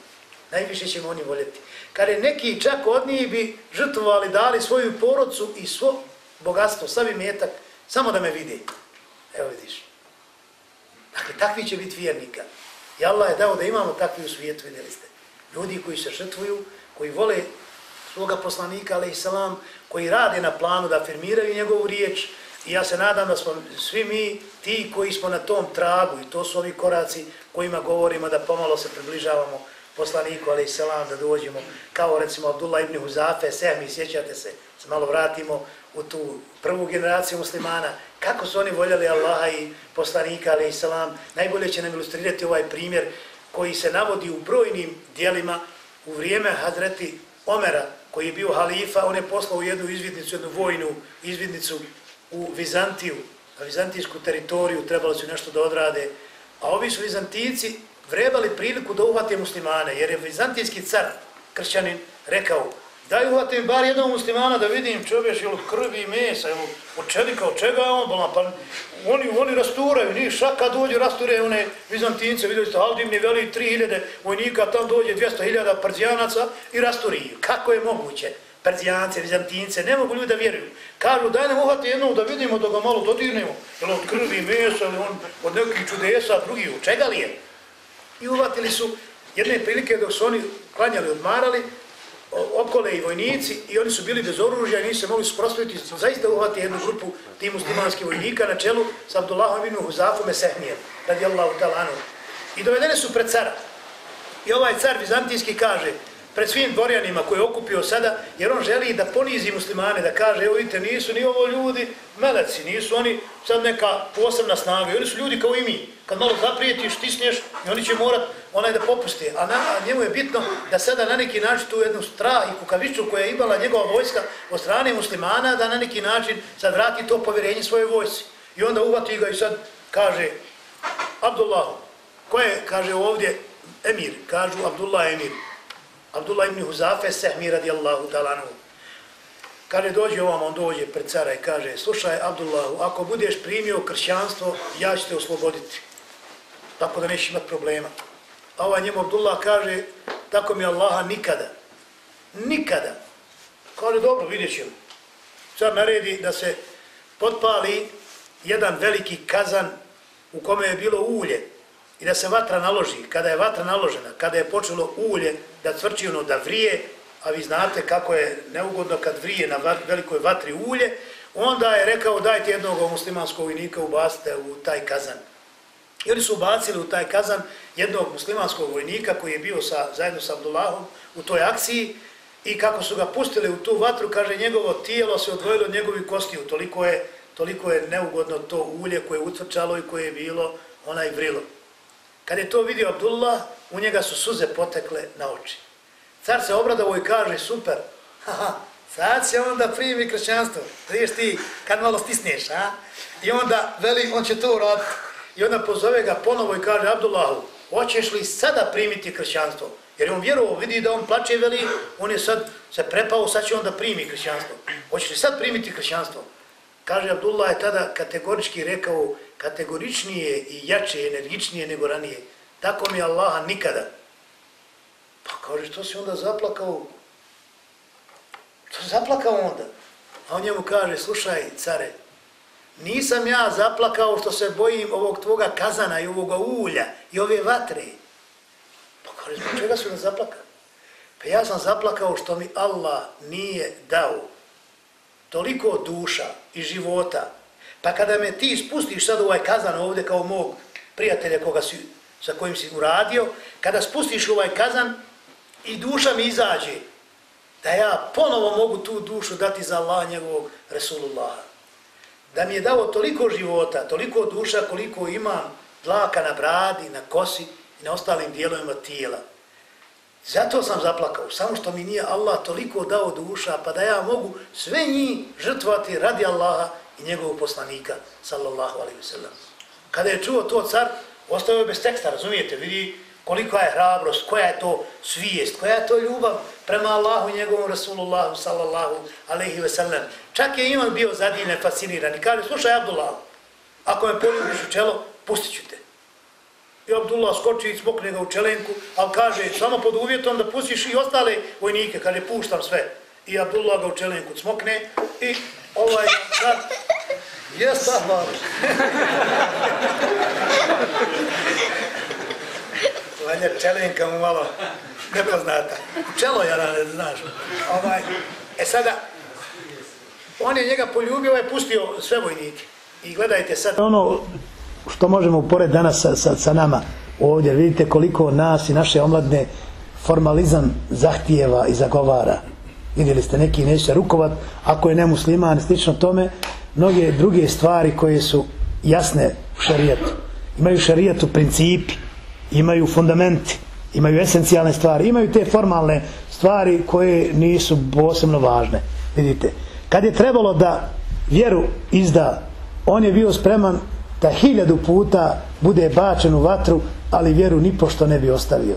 C: Najviše će me oni voljeti. Kada neki čak od njih bi žrtvovali, dali svoju porodcu i svo bogatstvo, savi metak, samo da me vidi. Evo vidiš. Dakle, takvi će biti vjernika. I Allah je dao da imamo takvi u svijetu, vidjeli ste. Ljudi koji se žrtvuju, koji vole svoga poslanika, ali i salam, koji rade na planu da afirmiraju njegovu riječ. I ja se nadam da smo svi mi ti koji smo na tom tragu, i to su ovi koraci kojima govorimo da pomalo se približavamo poslaniku, ali i salam, da dođemo, kao recimo Abdullah ibn Huzafe, Sehmi, sjećate se, se malo vratimo u tu prvu generaciju muslimana, kako su oni voljeli Allaha i poslanika, ali i selam, najbolje će nam ilustrirati ovaj primjer koji se navodi u brojnim dijelima u vrijeme Hazreti Omera, koji je bio halifa, on je poslao jednu izvidnicu, jednu vojnu izvidnicu u Vizantiju, na vizantijsku teritoriju, trebalo su nešto da odrade, a ovi su vizantijci vrebali priliku da uhvate muslimane, jer je vizantijski car, kršćanin, rekao, daj uhvatim bar jednog muslimana da vidim čovješ ili krvi i mesa, ili od čelika, od čega je on bolan, pa oni, oni rasturaju, ni šaka dođe, rasture one vizantince, vidjeli ste, Haldim ne veli 3000 vojnika, tam dođe 200.000 parzijanaca i rasturiju. Kako je moguće? Perzijance, Vizantince, ne mogu ljudi da vjeruju. Kažu, daj nam uhvati jednom da vidimo, da ga malo dodirnemo. Jel od krvi, mesa, ili on od nekih čudesa, drugi, od čega li je? I uvatili su jedne prilike dok su oni klanjali, odmarali, okole i vojnici i oni su bili bez oružja i nisu se mogli suprostaviti, zaista uhvati jednu grupu tih muslimanskih vojnika na čelu sa Abdullahom ibn Huzafom Esehmijem, radijallahu talanu. I dovedene su pred cara. I ovaj car vizantijski kaže, pred svim dvorjanima koje je okupio sada, jer on želi da ponizi muslimane, da kaže, evo vidite, nisu ni ovo ljudi meleci, nisu oni sad neka posebna snaga, oni su ljudi kao i mi. Kad malo zaprijetiš, stisneš i oni će morat onaj da popuste. A, na, a njemu je bitno da sada na neki način tu jednu strah i kukavicu koja je imala njegova vojska od strane muslimana, da na neki način sad vrati to povjerenje svoje vojci. I onda uvati ga i sad kaže, Abdullah, ko je, kaže ovdje, emir, kažu Abdullah emir, Abdullah ibn Huzafe Sehmi radijallahu talanu. Kaže, dođe ovam, on dođe pred cara i kaže, slušaj, Abdullahu, ako budeš primio kršćanstvo, ja ću te osloboditi. Tako da nećeš imati problema. A ovaj njemu Abdullah kaže, tako mi Allaha nikada. Nikada. Kaže, dobro, vidjet ćemo. Car naredi da se potpali jedan veliki kazan u kome je bilo ulje i da se vatra naloži. Kada je vatra naložena, kada je počelo ulje da cvrči ono da vrije, a vi znate kako je neugodno kad vrije na velikoj vatri ulje, onda je rekao dajte jednog muslimanskog vojnika ubacite u taj kazan. I oni su ubacili u taj kazan jednog muslimanskog vojnika koji je bio sa, zajedno sa Abdullahom u toj akciji i kako su ga pustili u tu vatru, kaže njegovo tijelo se odvojilo od njegovih kostiju, toliko je, toliko je neugodno to ulje koje je utvrčalo i koje je bilo onaj vrilo. Kad je to vidio Abdullah, u njega su suze potekle na oči. Car se obradavo i kaže, super, haha, sad će onda primi kršćanstvo. Vidiš ti, kad malo stisneš, a? I onda veli, on će to uraditi. I onda pozove ga ponovo i kaže, Abdullahu, hoćeš li sada primiti kršćanstvo? Jer on vjerovo, vidi da on plače, veli, on je sad se prepao, sad će on da primi kršćanstvo. Hoćeš li sad primiti kršćanstvo? Kaže, Abdullah je tada kategorički rekao, kategoričnije i jače, energičnije nego ranije. Tako mi Allaha nikada. Pa kaže, što si onda zaplakao? Što zaplakao onda. A on njemu kaže, slušaj, care, nisam ja zaplakao što se bojim ovog tvoga kazana i ovoga ulja i ove vatre. Pa kaže, zbog čega su onda zaplakao? Pa ja sam zaplakao što mi Allah nije dao toliko duša i života Pa kada me ti spustiš sad ovaj kazan ovdje kao mog prijatelja koga si, sa kojim si uradio, kada spustiš ovaj kazan i duša mi izađe, da ja ponovo mogu tu dušu dati za Allah njegovog Resulullaha. Da mi je dao toliko života, toliko duša koliko ima dlaka na bradi, na kosi i na ostalim dijelovima tijela. Zato sam zaplakao, samo što mi nije Allah toliko dao duša, pa da ja mogu sve njih žrtvati radi Allaha i njegovog poslanika, sallallahu alaihi sallam. Kada je čuo to car, ostao je bez teksta, razumijete, vidi koliko je hrabrost, koja je to svijest, koja je to ljubav prema Allahu i njegovom Rasulullahu, sallallahu alaihi ve sellem. Čak je imam bio zadivne, fasciniran i kaže, slušaj Abdullah, ako me poljubiš u čelo, pustit ću te. I Abdullah skoči i smokne ga u čelenku, ali kaže, samo pod uvjetom da pustiš i ostale vojnike, kaže, puštam sve. I Abdullah ga u čelenku smokne i ovaj kad jes sahvar. Vanja čelenka mu malo nepoznata. Čelo ja ne znaš. Ovaj, e sada, on je njega poljubio, je pustio sve vojnike. I gledajte sad.
D: Ono što možemo upored danas sa, sa, sa nama ovdje, vidite koliko nas i naše omladne formalizam zahtijeva i zagovara vidjeli ste neki neće rukovat, ako je nemusliman, slično tome, mnoge druge stvari koje su jasne u šarijetu. Imaju šarijetu principi, imaju fundamenti,
C: imaju esencijalne stvari, imaju te formalne stvari koje nisu posebno važne. Vidite, kad je trebalo da vjeru izda, on je bio spreman da hiljadu puta bude bačen u vatru, ali vjeru nipošto ne bi ostavio.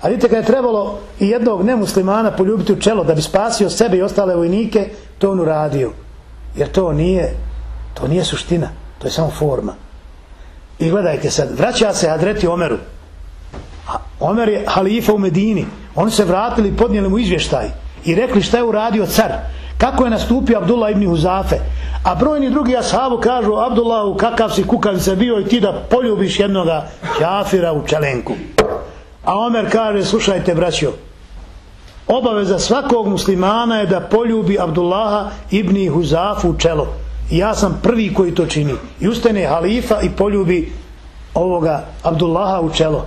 C: A vidite, kad je trebalo i jednog nemuslimana poljubiti u čelo da bi spasio sebe i ostale vojnike, to on uradio. Jer to nije, to nije suština, to je samo forma. I gledajte sad, vraća se Adreti Omeru. A Omer je halifa u Medini. Oni se vratili i podnijeli mu izvještaj. I rekli šta je uradio car. Kako je nastupio Abdullah ibn Huzafe. A brojni drugi ashabu kažu Abdullahu kakav si kukavica bio i ti da poljubiš jednoga kafira u čelenku. A Omer kaže, slušajte braćo, obaveza svakog muslimana je da poljubi Abdullaha ibn Huzafu u čelo. I ja sam prvi koji to čini. I ustane halifa i poljubi ovoga Abdullaha u čelo.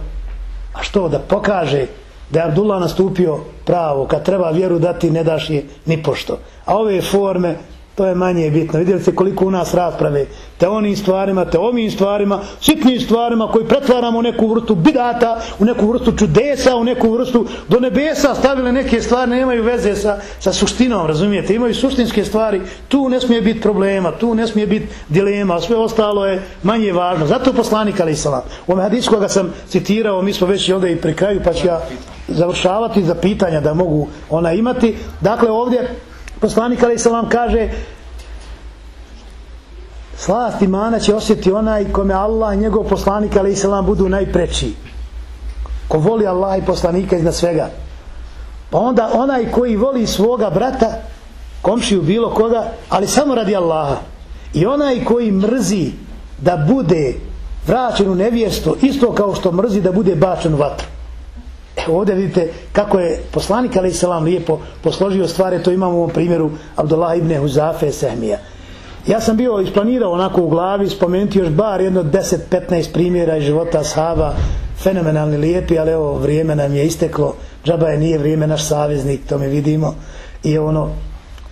C: A što da pokaže da je Abdullah nastupio pravo, kad treba vjeru dati ne daš je ni pošto. A ove forme To je manje bitno. Vidjeli ste koliko u nas rasprave te onim stvarima, te ovim stvarima, sitnim stvarima koji pretvaramo u neku vrstu bidata, u neku vrstu čudesa, u neku vrstu do nebesa stavile neke stvari, nemaju veze sa, sa suštinom, razumijete? Imaju suštinske stvari, tu ne smije biti problema, tu ne smije biti dilema, sve ostalo je manje važno. Zato poslanik Ali Salam. U ome hadisku koga sam citirao, mi smo već i ovdje i pri kraju, pa ću ja završavati za pitanja da mogu ona imati. Dakle, ovdje poslanik Ali salam kaže slast imana će osjeti onaj kome Allah i njegov poslanik Ali salam budu najpreći ko voli Allah i poslanika iznad svega. Pa onda onaj koji voli svoga brata komšiju bilo koga ali samo radi Allaha. I onaj koji mrzi da bude vraćen u nevjesto isto kao što mrzi da bude bačen u vatru ovdje vidite kako je poslanik alaih salam lijepo posložio stvari, to imamo u ovom primjeru Abdullah ibn Huzafe Sehmija. Ja sam bio isplanirao onako u glavi spomenuti još bar jedno 10-15 primjera iz života sahaba, fenomenalni lijepi, ali evo vrijeme nam je isteklo, džaba je nije vrijeme naš saveznik, to mi vidimo, i ono,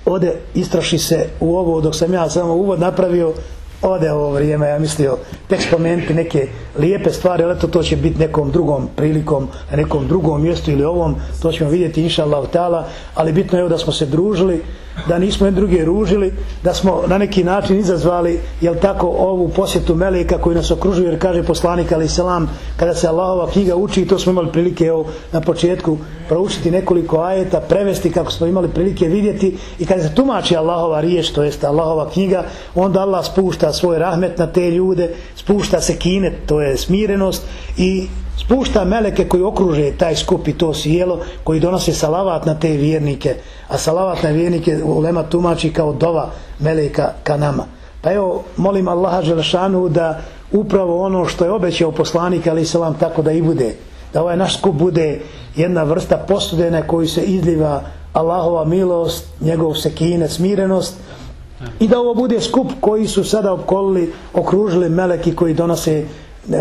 C: ode istroši se u ovo dok sam ja samo uvod napravio, ode ovo vrijeme, ja mislio tek spomenuti neke lijepe stvari, ali to, to će biti nekom drugom prilikom, nekom drugom mjestu ili ovom, to ćemo vidjeti inša Allah ali bitno je da smo se družili, da nismo jedne drugi ružili, da smo na neki način izazvali, jel tako, ovu posjetu Meleka koji nas okružuje, jer kaže poslanik, ali selam, kada se Allahova knjiga uči, to smo imali prilike evo, na početku proučiti nekoliko ajeta, prevesti kako smo imali prilike vidjeti i kada se tumači Allahova riješ, to jest Allahova knjiga, onda Allah spušta svoj rahmet na te ljude, spušta se kinet, to je smirenost i spušta meleke koji okruže taj skup i to sjelo koji donose salavat na te vjernike. A salavat na vjernike ulema tumači kao dova meleka ka nama. Pa evo molim Allaha Želšanu da upravo ono što je obećao poslanik ali se vam tako da i bude. Da ovaj naš skup bude jedna vrsta posudene koju se izliva Allahova milost njegov sekine, smirenost. I da ovo bude skup koji su sada opkolili, okružili meleki koji donose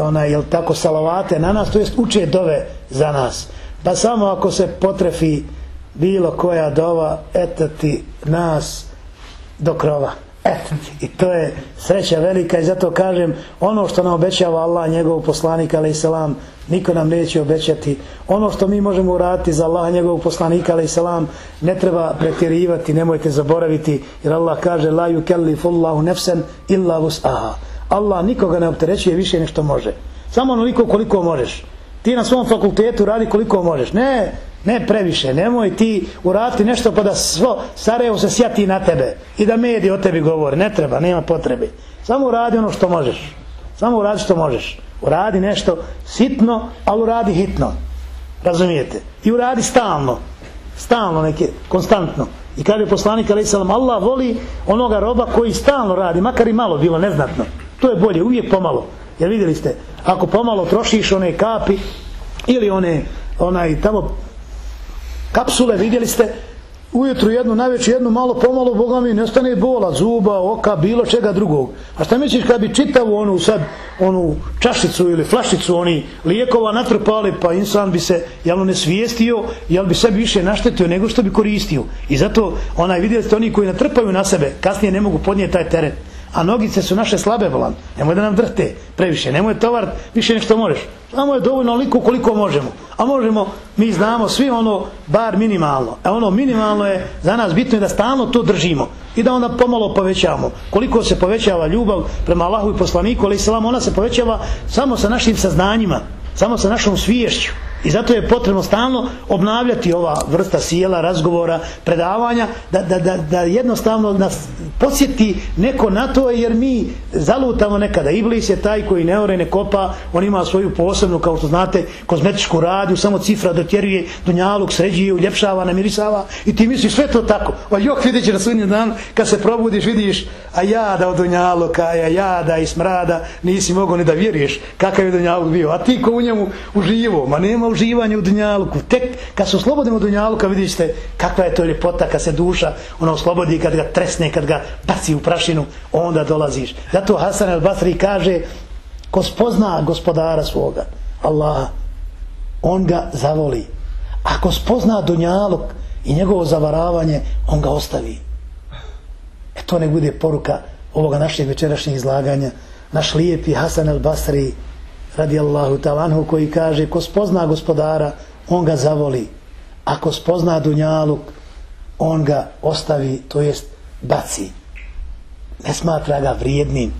C: ona jel tako salavate na nas to jest uče dove za nas. Pa samo ako se potrefi bilo koja dova etati nas do krova. Etati. i to je sreća velika i zato kažem ono što nam obećava Allah njegov poslanik alaih selam, niko nam neće obećati. Ono što mi možemo uraditi za Allah njegov poslanika alaih selam, ne treba pretjerivati nemojte zaboraviti jer Allah kaže la yukellifu Allahu nefsen illa vus'aha Allah nikoga ne opterećuje više nešto može. Samo onoliko koliko možeš. Ti na svom fakultetu radi koliko možeš. Ne, ne previše. Nemoj ti uraditi nešto pa da svo Sarajevo se sjati na tebe i da mediji o tebi govore. Ne treba, nema potrebe. Samo uradi ono što možeš. Samo uradi što možeš. Uradi nešto sitno, ali uradi hitno. Razumijete? I uradi stalno. Stalno neke, konstantno. I kada je poslanik alaih Allah voli onoga roba koji stalno radi, makar i malo bilo, neznatno. To je bolje, uvijek pomalo. Jer vidjeli ste, ako pomalo trošiš one kapi ili one onaj tamo kapsule, vidjeli ste, ujutru jednu, najveću jednu, malo pomalo, Boga mi, nestane bola, zuba, oka, bilo čega drugog. A šta misliš kad bi čitavu onu sad, onu čašicu ili flašicu, oni lijekova natrpali, pa insan bi se, jel ne svijestio, jel bi sebi više naštetio nego što bi koristio. I zato, onaj, vidjeli ste, oni koji natrpaju na sebe, kasnije ne mogu podnijeti taj teret a nogice su naše slabe volan. Nemoj da nam drhte previše, nemoj tovar više nešto možeš. Samo je dovoljno oliko koliko možemo. A možemo, mi znamo svi ono, bar minimalno. A ono minimalno je za nas bitno je da stalno to držimo i da onda pomalo povećamo. Koliko se povećava ljubav prema Allahu i poslaniku, ali ona se povećava samo sa našim saznanjima, samo sa našom sviješću. I zato je potrebno stalno obnavljati ova vrsta sjela, razgovora, predavanja, da, da, da, da jednostavno nas posjeti neko na to, jer mi zalutamo nekada. Iblis je taj koji ne ore, ne kopa, on ima svoju posebnu, kao što znate, kozmetičku radiju, samo cifra dotjeruje, dunjaluk, sređuje, uljepšava, namirisava i ti misliš sve to tako. O jok vidjet će na sudnji dan, kad se probudiš, vidiš, a ja da od dunjaluka, a ja da i smrada, nisi mogao ni da vjeruješ kakav je dunjaluk bio. A ti ko u njemu uživo, ma nema uživanje u dunjaluku. Tek kad se oslobodimo dunjaluka, vidite kakva je to ljepota kad se duša ona oslobodi, kad ga tresne, kad ga baci u prašinu, onda dolaziš. Zato Hasan al-Basri kaže, ko spozna gospodara svoga, Allah, on ga zavoli. Ako spozna dunjaluk i njegovo zavaravanje, on ga ostavi. E to ne bude poruka ovoga našeg večerašnjeg izlaganja. Naš lijepi Hasan al-Basri, radijallahu talanhu koji kaže ko spozna gospodara on ga zavoli. Ako spozna dunjaluk on ga ostavi to jest baci. Ne smatra ga vrijednim.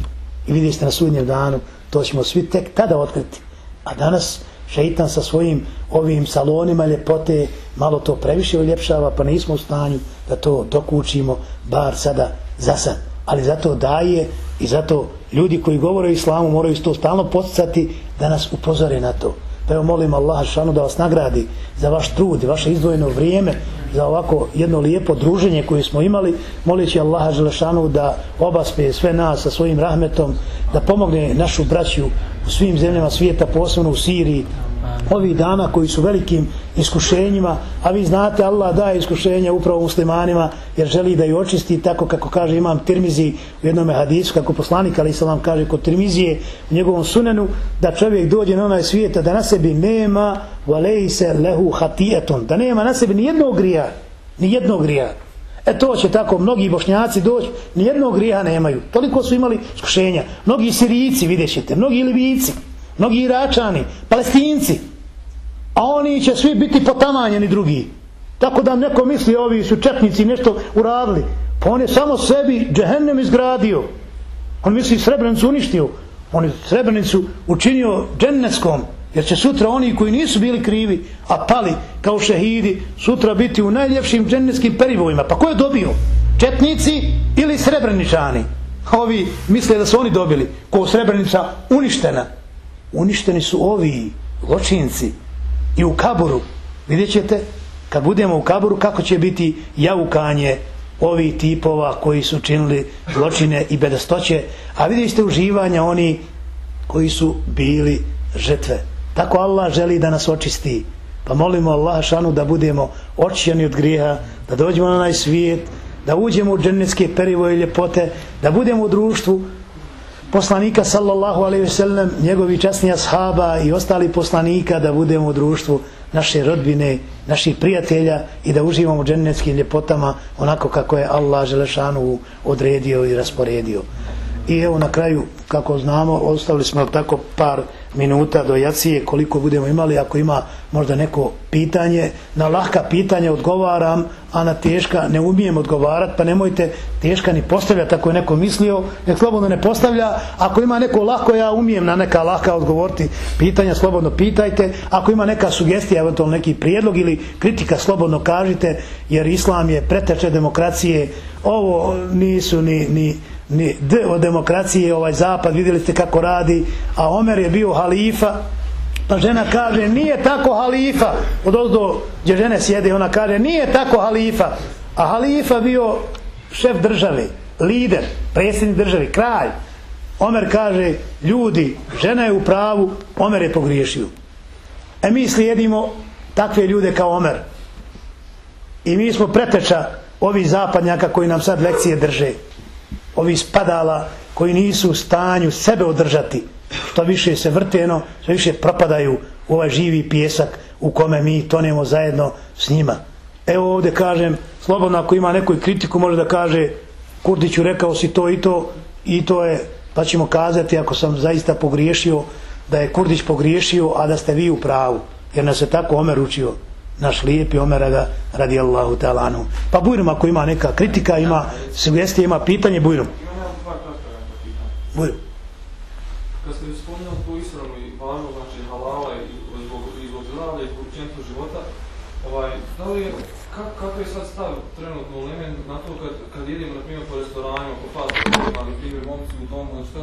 C: I vidite na sudnjem danu to ćemo svi tek tada otkriti. A danas šeitan sa svojim ovim salonima ljepote malo to previše uljepšava pa nismo u stanju da to dokučimo bar sada za sad. Ali zato daje i zato ljudi koji govore o islamu moraju to stalno posticati da nas upozore na to. Pa evo molim Allah šanu da vas nagradi za vaš trud i vaše izdvojeno vrijeme za ovako jedno lijepo druženje koje smo imali. Molići Allaha Želešanu da obaspe sve nas sa svojim rahmetom, da pomogne našu braću u svim zemljama svijeta, posebno u Siriji, ovih dana koji su velikim iskušenjima, a vi znate Allah daje iskušenja upravo muslimanima jer želi da ih očisti tako kako kaže imam Tirmizi u jednom hadisu, kako poslanik ali sam vam kaže kod Tirmizije u njegovom sunenu da čovjek dođe na onaj svijeta da na sebi nema valejse lehu hatijeton, da nema na sebi ni jednog grija, ni jednog grija. E to će tako mnogi bošnjaci doći, ni jednog grija nemaju. Toliko su imali iskušenja. Mnogi sirijici, vidjet ćete, mnogi libijici, mnogi iračani, palestinci, a oni će svi biti potamanjeni drugi. Tako da neko misli ovi su četnici nešto uradili. Pa on je samo sebi džehennem izgradio. On misli srebrenicu uništio. On je srebrenicu učinio dženneskom. Jer će sutra oni koji nisu bili krivi, a pali kao šehidi, sutra biti u najljepšim džennetskim perivojima. Pa ko je dobio? Četnici ili srebreničani? Ovi misle da su oni dobili. Ko srebrenica uništena. Uništeni su ovi ločinci i u kaburu vidjet ćete kad budemo u kaburu kako će biti javukanje ovih tipova koji su činili zločine i bedastoće. A vidjet ćete uživanja oni koji su bili žrtve tako Allah želi da nas očisti. Pa molimo Allah šanu da budemo očišćeni od grijeha da dođemo na onaj svijet da uđemo u džennetske perivoje ljepote da budemo u društvu poslanika sallallahu alaihi sellem, njegovi časni ashaba i ostali poslanika da budemo u društvu naše rodbine, naših prijatelja i da uživamo u džennetskim ljepotama onako kako je Allah Želešanu odredio i rasporedio. I evo na kraju, kako znamo, ostavili smo tako par minuta do jacije koliko budemo imali ako ima možda neko pitanje. Na lahka pitanja odgovaram a na teška ne umijem odgovarat pa nemojte teška ni postavljati ako je neko mislio nek slobodno ne postavlja. Ako ima neko lako ja umijem na neka lahka odgovoriti pitanja slobodno pitajte. Ako ima neka sugestija eventualno neki prijedlog ili kritika slobodno kažite jer islam je preteče demokracije. Ovo nisu ni, ni ni D od demokracije ovaj zapad vidjeli ste kako radi a Omer je bio halifa. Pa žena kaže nije tako halifa. Od ozdo gdje žene sjede ona kaže nije tako halifa. A halifa bio šef države lider, predsjednik države kralj. Omer kaže ljudi, žena je u pravu Omer je pogriješio. E mi slijedimo takve ljude kao Omer. I mi smo preteča ovi zapadnjaka koji nam sad lekcije drže ovi spadala koji nisu u stanju sebe održati što više se vrteno što više propadaju u ovaj živi pjesak u kome mi tonemo zajedno s njima evo ovdje kažem slobodno ako ima nekoj kritiku može da kaže Kurdiću rekao si to i to i to je, pa ćemo kazati ako sam zaista pogriješio, da je Kurdić pogriješio, a da ste vi u pravu. Jer nas je tako Omer učio, naš lijepi Omeraga radi Allahu talanu. Pa Bujrum ako ima neka kritika, ima sugestije, ima pitanje, Bujrum.
B: Imam dva kratka.
C: Bujrum.
B: Kad ste spominjali tu isranu i važno, znači halala i zbog, i zbog zdravlja i zbog čentu života, ovaj, da li kak, kako je sad stav trenutno u Lemen na to kad, kad idemo, na primjer, po restoranima, po fast foodima, na primjer, momci u domu, šta